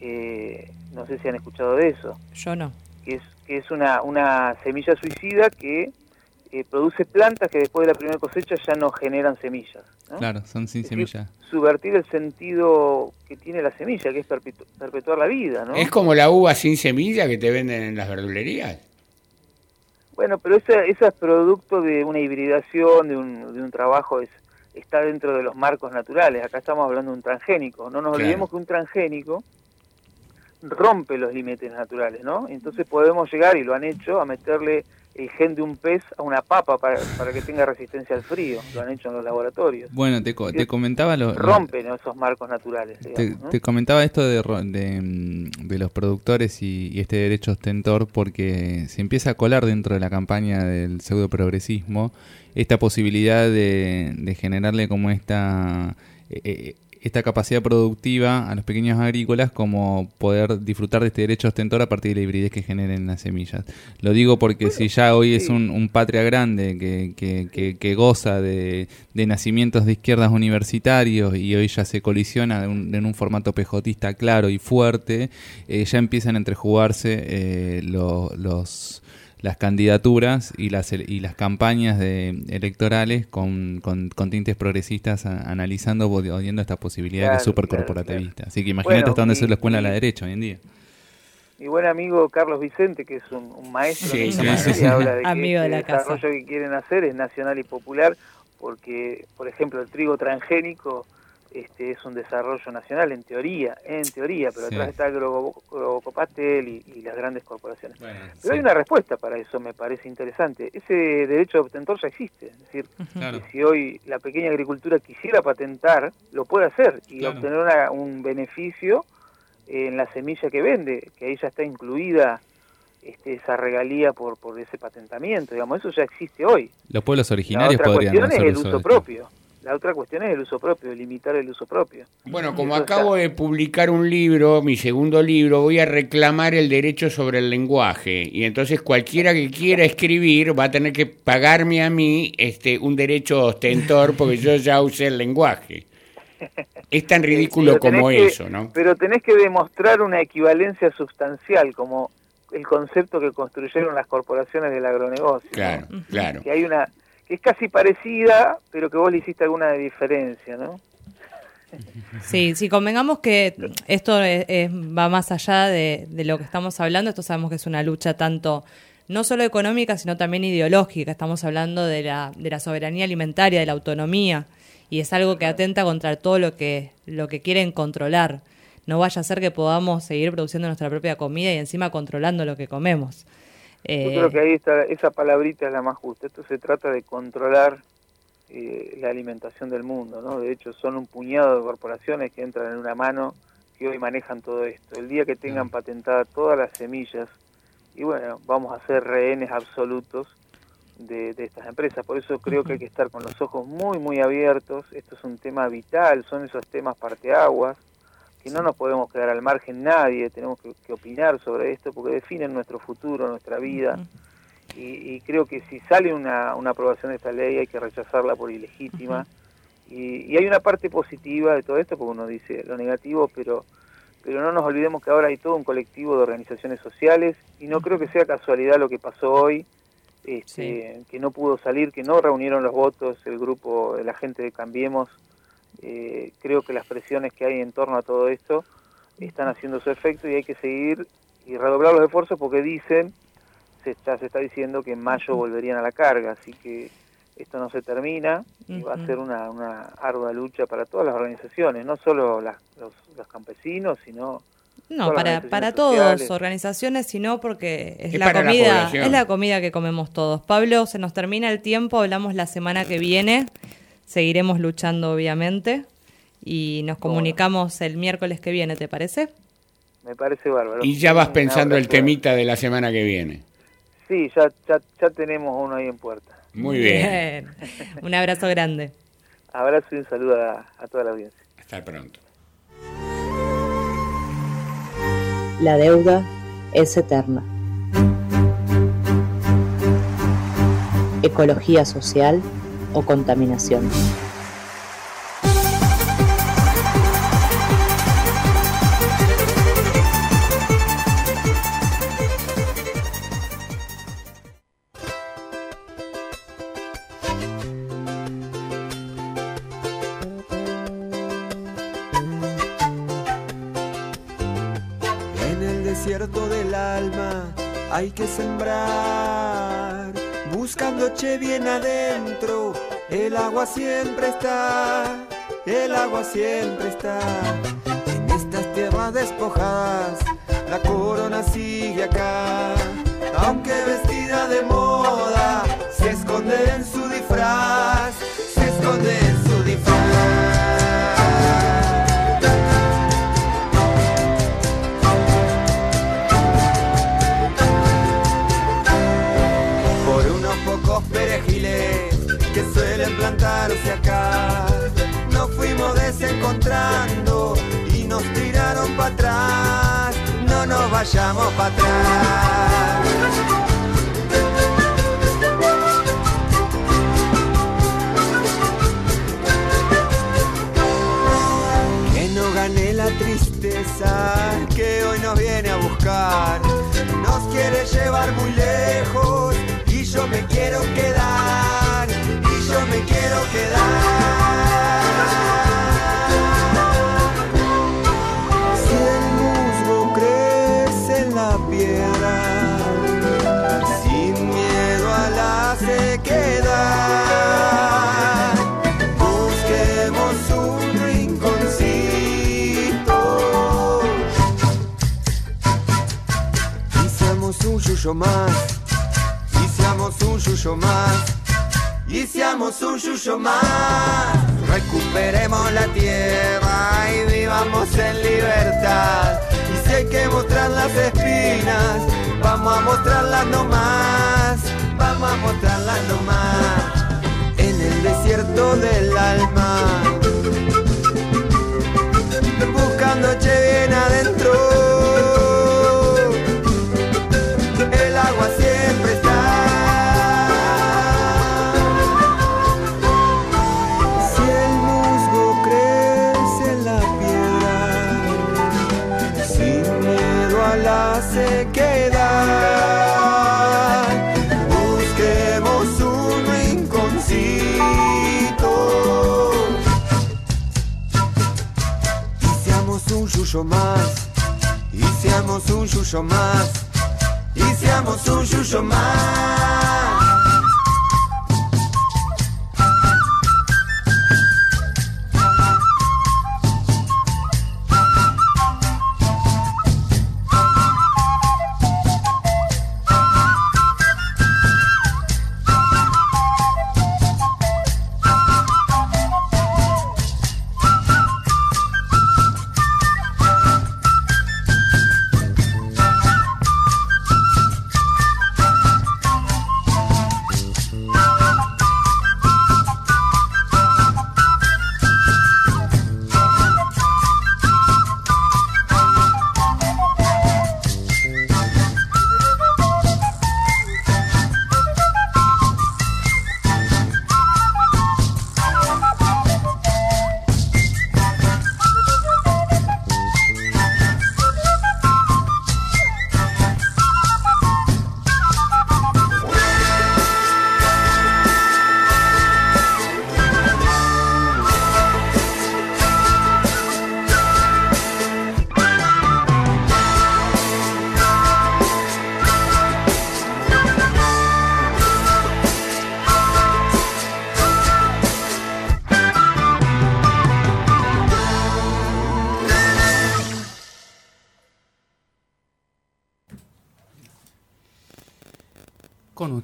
Eh, no sé si han escuchado de eso. Yo no. Que es, que es una, una semilla suicida que eh, produce plantas que después de la primera cosecha ya no generan semillas. ¿no? Claro, son sin Es decir, semilla. Subvertir el sentido que tiene la semilla, que es perpetu- perpetuar la vida, ¿no? Es como la uva sin semilla que te venden en las verdulerías. Bueno, pero esa, esa es producto de una hibridación, de un, de un trabajo, es, está dentro de los marcos naturales. Acá estamos hablando de un transgénico. No nos Claro. olvidemos que un transgénico rompe los límites naturales, ¿no? Entonces podemos llegar, y lo han hecho, a meterle el gen de un pez a una papa para, para que tenga resistencia al frío. Lo han hecho en los laboratorios. Bueno, te, co- te comentaba lo, lo- Rompen esos marcos naturales. te, comentaba esto de, de, de los productores y, y este derecho ostentor porque se empieza a colar dentro de la campaña del pseudo progresismo esta posibilidad de, de generarle como esta eh, eh, esta capacidad productiva a los pequeños agrícolas como poder disfrutar de este derecho ostentor a partir de la hibridez que generen las semillas. Lo digo porque si ya hoy es un, un patria grande que, que, que, que goza de, de, nacimientos de izquierdas universitarios y hoy ya se colisiona en un, en un formato pejotista claro y fuerte, eh, ya empiezan a entrejugarse eh, lo, los las candidaturas y las y las campañas de electorales con, con, con tintes progresistas a, analizando o viendo esta posibilidad claro, de supercorporativista. Claro, claro. Así que imagínate bueno, hasta dónde se la escuela a la derecha hoy en día. Mi buen amigo Carlos Vicente, que es un, un maestro sí, sí, sí, sí, habla de que amigo el de la desarrollo casa. que quieren hacer es nacional y popular, porque, por ejemplo, el trigo transgénico este, es un desarrollo nacional en teoría, en teoría, pero Sí. atrás está el Grobocopatel y, y las grandes corporaciones. Bueno, Pero sí. hay una respuesta para eso, me parece interesante. Ese derecho de obtentor ya existe, es decir, Claro. que si hoy la pequeña agricultura quisiera patentar, lo puede hacer y Claro. obtener una- un beneficio en la semilla que vende, que ahí ya está incluida este, esa regalía por, por ese patentamiento, digamos, eso ya existe hoy. Los pueblos La originarios otra podrían cuestión es el uso esto. propio. La otra cuestión es el uso propio, limitar el uso propio. Bueno, como acabo de publicar un libro, mi segundo libro, voy a reclamar el derecho sobre el lenguaje. Y entonces cualquiera que quiera escribir va a tener que pagarme a mí este, un derecho ostentor porque yo ya usé el lenguaje. Es tan ridículo como que- eso, ¿no? Pero tenés que demostrar una equivalencia sustancial, como el concepto que construyeron las corporaciones del agronegocio. ¿no? Claro, claro. Que hay una que es casi parecida, pero que vos le hiciste alguna diferencia, ¿no? Sí, sí, convengamos que esto es- es- va más allá de, de lo que estamos hablando. Esto sabemos que es una lucha tanto, no solo económica, sino también ideológica. Estamos hablando de la, de la soberanía alimentaria, de la autonomía, y es algo que atenta contra todo lo que, lo que quieren controlar. No vaya a ser que podamos seguir produciendo nuestra propia comida y encima controlando lo que comemos. Yo Eh, creo que ahí está, esa palabrita es la más justa. Esto se trata de controlar eh, la alimentación del mundo, ¿no? De hecho, son un puñado de corporaciones que entran en una mano que hoy manejan todo esto. El día que tengan patentadas todas las semillas, y bueno, vamos a ser rehenes absolutos de, de estas empresas. Por eso creo que hay que estar con los ojos muy, muy abiertos. Esto es un tema vital, son esos temas parteaguas, que no nos podemos quedar al margen nadie, tenemos que, que opinar sobre esto porque definen nuestro futuro, nuestra vida. Y, y creo que si sale una, una aprobación de esta ley hay que rechazarla por ilegítima. y, y hay una parte positiva de todo esto, porque uno dice lo negativo, pero pero no nos olvidemos que ahora hay todo un colectivo de organizaciones sociales y no creo que sea casualidad lo que pasó hoy, este, que no pudo salir, que no reunieron los votos el grupo de la gente de Cambiemos. Eh, creo que las presiones que hay en torno a todo esto están haciendo su efecto y hay que seguir y redoblar los esfuerzos porque dicen, se está, se está diciendo que en mayo volverían a la carga, así que esto no se termina y va a ser una, una ardua lucha para todas las organizaciones, no solo las- los, los campesinos, sino No, todas las para, organizaciones para todos, organizaciones, sino porque es, Es la comida, es la comida que comemos todos. Pablo, se nos termina el tiempo, hablamos la semana que viene, seguiremos luchando obviamente y nos comunicamos el miércoles que viene, ¿te parece? Me parece bárbaro. Y ya vas pensando el temita de la semana que viene. Sí, ya, ya, ya tenemos uno ahí en puerta. Muy bien. Un abrazo grande. Abrazo y un saludo a, a toda la audiencia. Hasta pronto. La deuda es eterna. Ecología social o contaminación. Desierto del alma hay que sembrar, buscando che bien adentro, el agua siempre está, el agua siempre está. En estas tierras despojadas, la corona sigue acá, aunque vestida de moda, se esconde en su disfraz, se esconde en encontrando y nos tiraron para atrás. No nos vayamos para atrás. Que no gané la tristeza que hoy nos viene a buscar. Nos quiere llevar muy lejos y yo me quiero quedar. Y yo me quiero quedar. A la sequedad, busquemos un rinconcito. Y seamos un yuyo más, y seamos un yuyo más, y seamos un yuyo más. Recuperemos la tierra y vivamos en libertad. Y si hay que mostrar las espinas, vamos a mostrarlas nomás, vamos a mostrarlas nomás. En el desierto del alma, buscando che bien adentro. Más, y seamos un yuyo más, y seamos un yuyo más.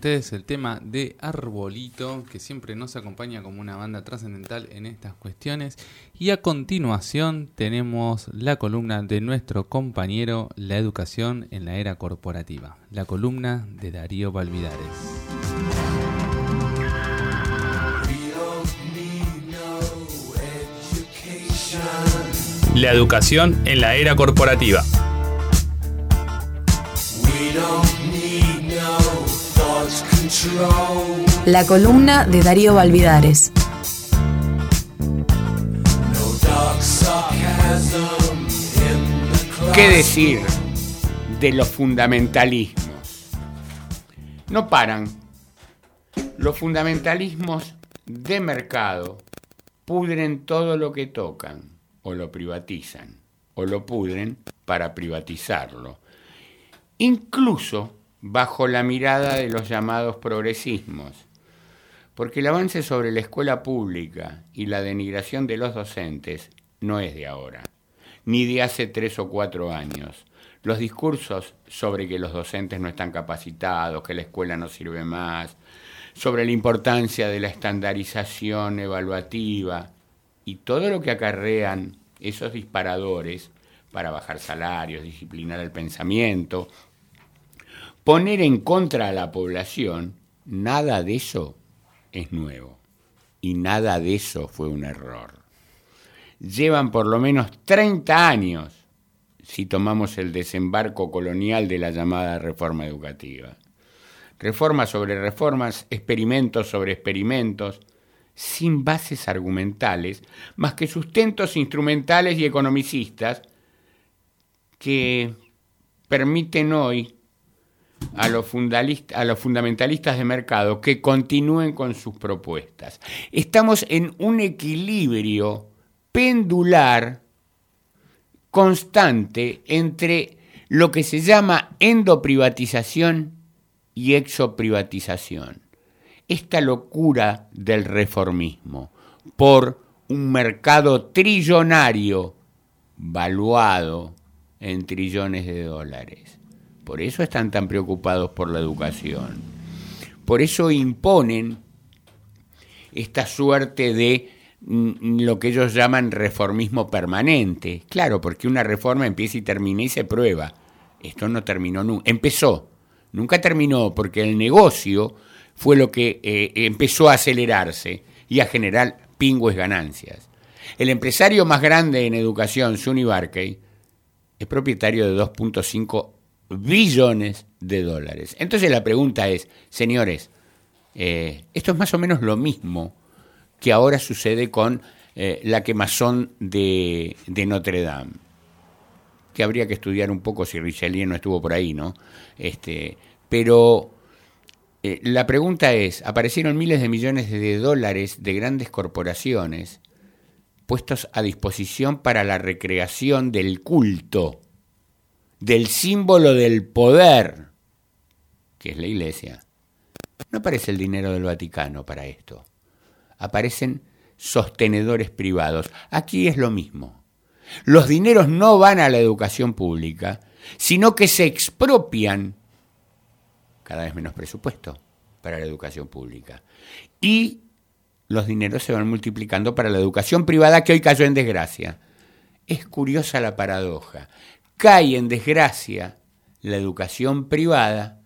Ustedes el tema de Arbolito, que siempre nos acompaña como una banda trascendental en estas cuestiones. Y a continuación tenemos la columna de nuestro compañero La educación en la era corporativa, la columna de Darío Valvidares. La educación en la era corporativa. La columna de Darío Valvidares. ¿Qué decir de los fundamentalismos? No paran. Los fundamentalismos de mercado pudren todo lo que tocan o lo privatizan o lo pudren para privatizarlo. Incluso bajo la mirada de los llamados progresismos. Porque el avance sobre la escuela pública y la denigración de los docentes no es de ahora, ni de hace tres o cuatro años. Los discursos sobre que los docentes no están capacitados, que la escuela no sirve más, sobre la importancia de la estandarización evaluativa y todo lo que acarrean esos disparadores para bajar salarios, disciplinar el pensamiento, poner en contra a la población, nada de eso es nuevo. Y nada de eso fue un error. Llevan por lo menos 30 años si tomamos el desembarco colonial de la llamada reforma educativa. Reformas sobre reformas, experimentos sobre experimentos, sin bases argumentales, más que sustentos instrumentales y economicistas que permiten hoy a los, fundamentalistas de mercado que continúen con sus propuestas. Estamos en un equilibrio pendular constante entre lo que se llama endoprivatización y exoprivatización. Esta locura del reformismo por un mercado trillonario valuado en trillones de dólares. Por eso están tan preocupados por la educación. Por eso imponen esta suerte de mm, lo que ellos llaman reformismo permanente. Claro, porque una reforma empieza y termina y se prueba. Esto no terminó nunca. Empezó, nunca terminó, porque el negocio fue lo que eh, empezó a acelerarse y a generar pingües ganancias. El empresario más grande en educación, Sunny Barkey, es propietario de 2.5 billones de dólares. Entonces la pregunta es, señores, eh, esto es más o menos lo mismo que ahora sucede con eh, la quemazón de, de, Notre Dame, que habría que estudiar un poco si Richelieu no estuvo por ahí, ¿no? Este, pero eh, la pregunta es, aparecieron miles de millones de dólares de grandes corporaciones puestos a disposición para la recreación del culto, del símbolo del poder, que es la iglesia. No aparece el dinero del Vaticano para esto. Aparecen sostenedores privados. Aquí es lo mismo. Los dineros no van a la educación pública, sino que se expropian cada vez menos presupuesto para la educación pública. Y los dineros se van multiplicando para la educación privada que hoy cayó en desgracia. Es curiosa la paradoja. Cae en desgracia la educación privada,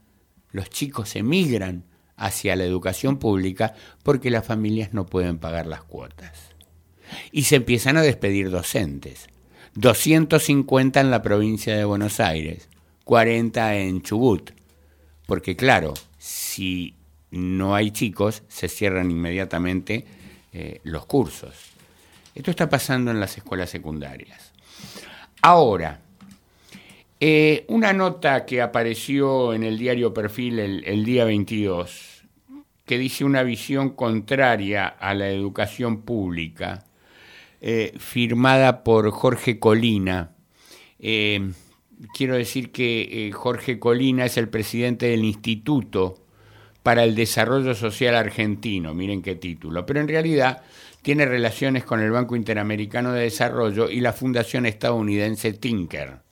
los chicos emigran hacia la educación pública porque las familias no pueden pagar las cuotas. Y se empiezan a despedir docentes. 250 en la provincia de Buenos Aires, 40 en Chubut. Porque claro, si no hay chicos, se cierran inmediatamente eh, los cursos. Esto está pasando en las escuelas secundarias. Ahora, eh, una nota que apareció en el diario Perfil el, día 22, que dice una visión contraria a la educación pública, eh, firmada por Jorge Colina. quiero decir que Jorge Colina es el presidente del Instituto para el Desarrollo Social Argentino, miren qué título, pero en realidad tiene relaciones con el Banco Interamericano de Desarrollo y la Fundación Estadounidense Tinker,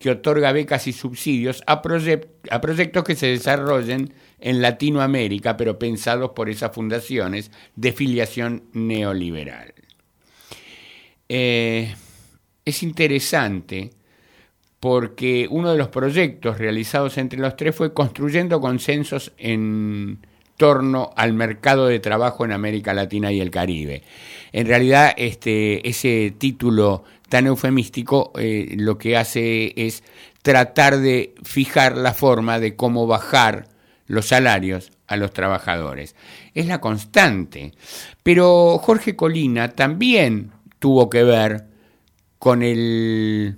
que otorga becas y subsidios a, proyectos que se desarrollen en Latinoamérica, pero pensados por esas fundaciones de filiación neoliberal. Eh, es interesante porque uno de los proyectos realizados entre los tres fue construyendo consensos en torno al mercado de trabajo en América Latina y el Caribe. En realidad, este, ese título tan eufemístico eh, lo que hace es tratar de fijar la forma de cómo bajar los salarios a los trabajadores. Es la constante. Pero Jorge Colina también tuvo que ver con el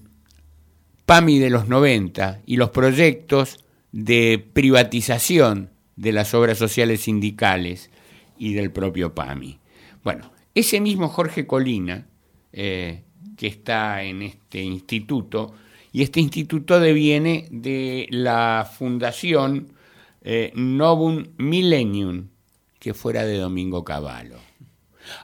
PAMI de los 90 y los proyectos de privatización de las obras sociales sindicales y del propio PAMI. Bueno, ese mismo Jorge Colina, eh, que está en este instituto, y este instituto deviene de la fundación eh, Novum Millennium, que fuera de Domingo Cavallo.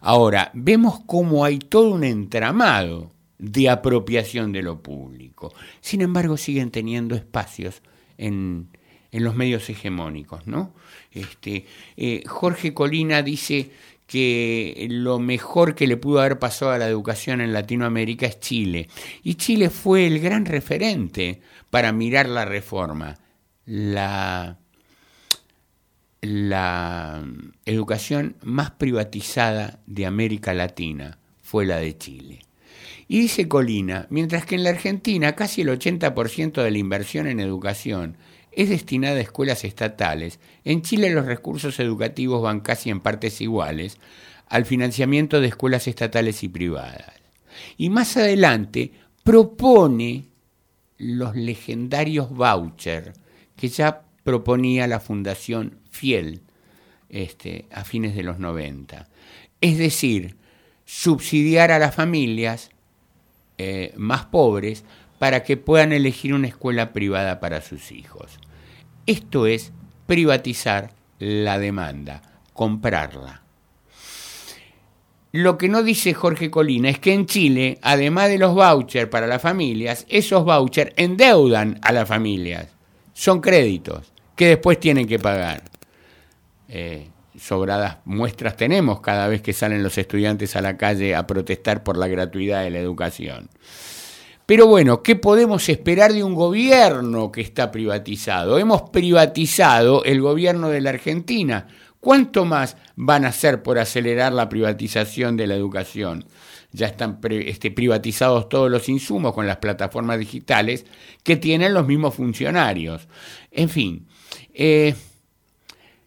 Ahora, vemos cómo hay todo un entramado de apropiación de lo público. Sin embargo, siguen teniendo espacios en, los medios hegemónicos, ¿no? Este, eh, Jorge Colina dice que lo mejor que le pudo haber pasado a la educación en Latinoamérica es Chile. Y Chile fue el gran referente para mirar la reforma. La, la educación más privatizada de América Latina fue la de Chile. Y dice Colina, mientras que en la Argentina casi el 80% de la inversión en educación es destinada a escuelas estatales, en Chile los recursos educativos van casi en partes iguales al financiamiento de escuelas estatales y privadas. Y más adelante propone los legendarios voucher que ya proponía la Fundación Fiel este, a fines de los 90. Es decir, subsidiar a las familias eh, más pobres para que puedan elegir una escuela privada para sus hijos. Esto es privatizar la demanda, comprarla. Lo que no dice Jorge Colina es que en Chile, además de los vouchers para las familias, esos vouchers endeudan a las familias. Son créditos que después tienen que pagar. Eh, sobradas muestras tenemos cada vez que salen los estudiantes a la calle a protestar por la gratuidad de la educación. Pero bueno, ¿qué podemos esperar de un gobierno que está privatizado? Hemos privatizado el gobierno de la Argentina. ¿Cuánto más van a hacer por acelerar la privatización de la educación? Ya están este, privatizados todos los insumos con las plataformas digitales que tienen los mismos funcionarios. En fin, eh,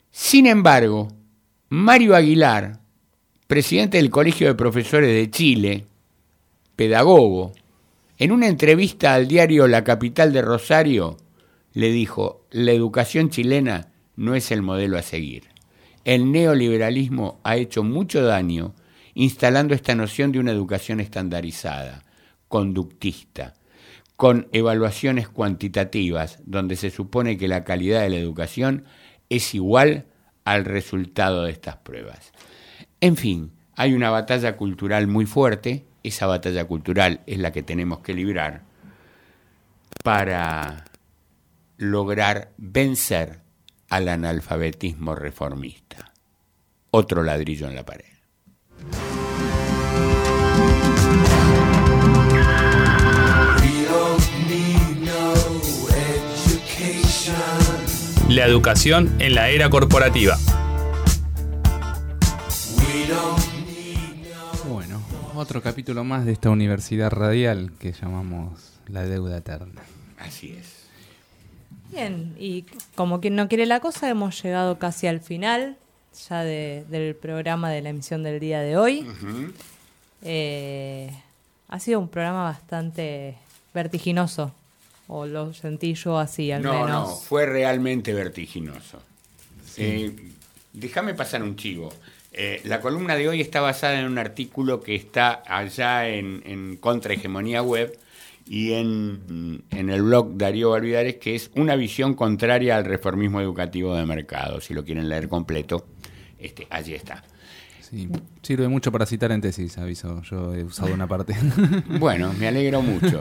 sin embargo, Mario Aguilar, presidente del Colegio de Profesores de Chile, pedagogo, en una entrevista al diario La Capital de Rosario, le dijo, la educación chilena no es el modelo a seguir. El neoliberalismo ha hecho mucho daño instalando esta noción de una educación estandarizada, conductista, con evaluaciones cuantitativas, donde se supone que la calidad de la educación es igual al resultado de estas pruebas. En fin, hay una batalla cultural muy fuerte, esa batalla cultural es la que tenemos que librar para lograr vencer al analfabetismo reformista. Otro ladrillo en la pared. La educación en la era corporativa. Otro capítulo más de esta universidad radial que llamamos La Deuda Eterna. Así es. Bien, y como quien no quiere la cosa, hemos llegado casi al final ya del programa de la emisión del día de hoy. Eh, ha sido un programa bastante vertiginoso, o lo sentí yo así al menos. No, no, fue realmente vertiginoso. Eh, déjame pasar un chivo. Eh, la columna de hoy está basada en un artículo que está allá en, en Contrahegemonía Web y en, el blog Darío Valvidares, que es una visión contraria al reformismo educativo de mercado. Si lo quieren leer completo, este, allí está. Sí, sirve mucho para citar en tesis, aviso. Yo he usado una parte. bueno, me alegro mucho.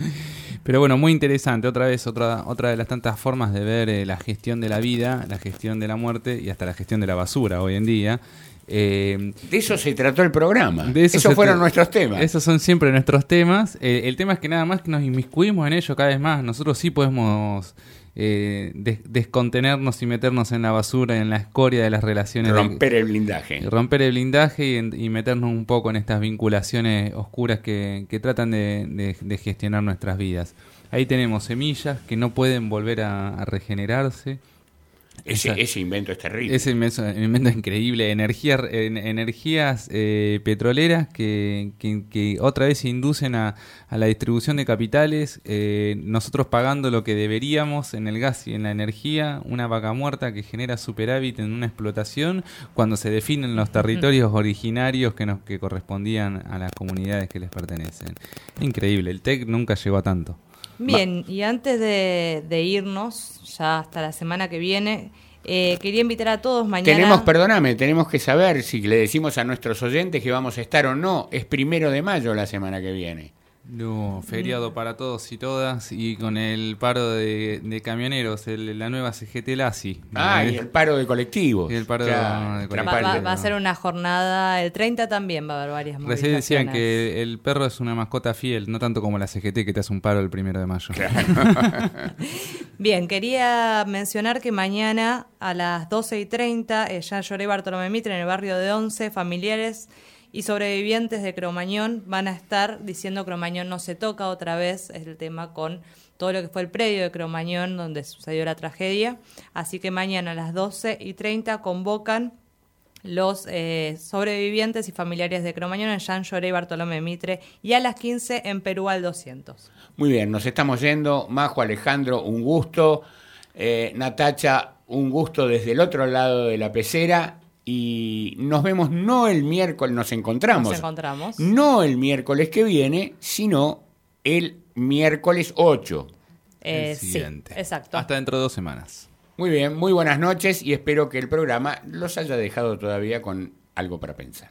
Pero bueno, muy interesante. Otra vez, otra, otra de las tantas formas de ver eh, la gestión de la vida, la gestión de la muerte y hasta la gestión de la basura hoy en día. Eh, de eso se trató el programa. De eso Esos fueron nuestros temas. Esos son siempre nuestros temas. Eh, el tema es que nada más que nos inmiscuimos en ello cada vez más. Nosotros sí podemos eh, descontenernos y meternos en la basura, en la escoria de las relaciones. Romper el blindaje. Romper el blindaje y, meternos un poco en estas vinculaciones oscuras que, tratan de, gestionar nuestras vidas. Ahí tenemos semillas que no pueden volver a regenerarse ese, invento es terrible. Ese invento, es increíble. Energía, energías eh, petroleras que, otra vez inducen a, la distribución de capitales, eh, nosotros pagando lo que deberíamos en el gas y en la energía, una vaca muerta que genera superávit en una explotación cuando se definen los territorios originarios que, nos, que correspondían a las comunidades que les pertenecen. Increíble, el TEC nunca llegó a tanto. Bien, y antes de, irnos, ya hasta la semana que viene, eh, quería invitar a todos mañana. Tenemos, perdóname, tenemos que saber si le decimos a nuestros oyentes que vamos a estar o no. Es primero de mayo la semana que viene. No, feriado para todos y todas y con el paro de, camioneros, la nueva CGT LASI. Ah, y el paro de colectivos. Y el paro de colectivos. Va, a ser una jornada, el 30 también va a haber varias Recién decían que el perro es una mascota fiel, no tanto como la CGT que te hace un paro el primero de mayo. Bien, quería mencionar que mañana a las 12 y 30, eh, ya lloré Bartolomé Mitre en el barrio de Once, familiares y sobrevivientes de Cromañón van a estar diciendo Cromañón no se toca otra vez, es el tema con todo lo que fue el predio de Cromañón donde sucedió la tragedia. Así que mañana a las 12 y 30 convocan los eh, sobrevivientes y familiares de Cromañón en Jean Lloré y Bartolomé Mitre y a las 15 en Perú al 200. Muy bien, nos estamos yendo. Majo, Alejandro, un gusto. Eh, Natacha, un gusto desde el otro lado de la pecera. Y nos vemos no el miércoles, nos encontramos. Nos encontramos. No el miércoles que viene, sino el miércoles 8. Eh, El sí, siguiente. exacto. Hasta dentro de dos semanas. Muy bien, muy buenas noches y espero que el programa los haya dejado todavía con algo para pensar.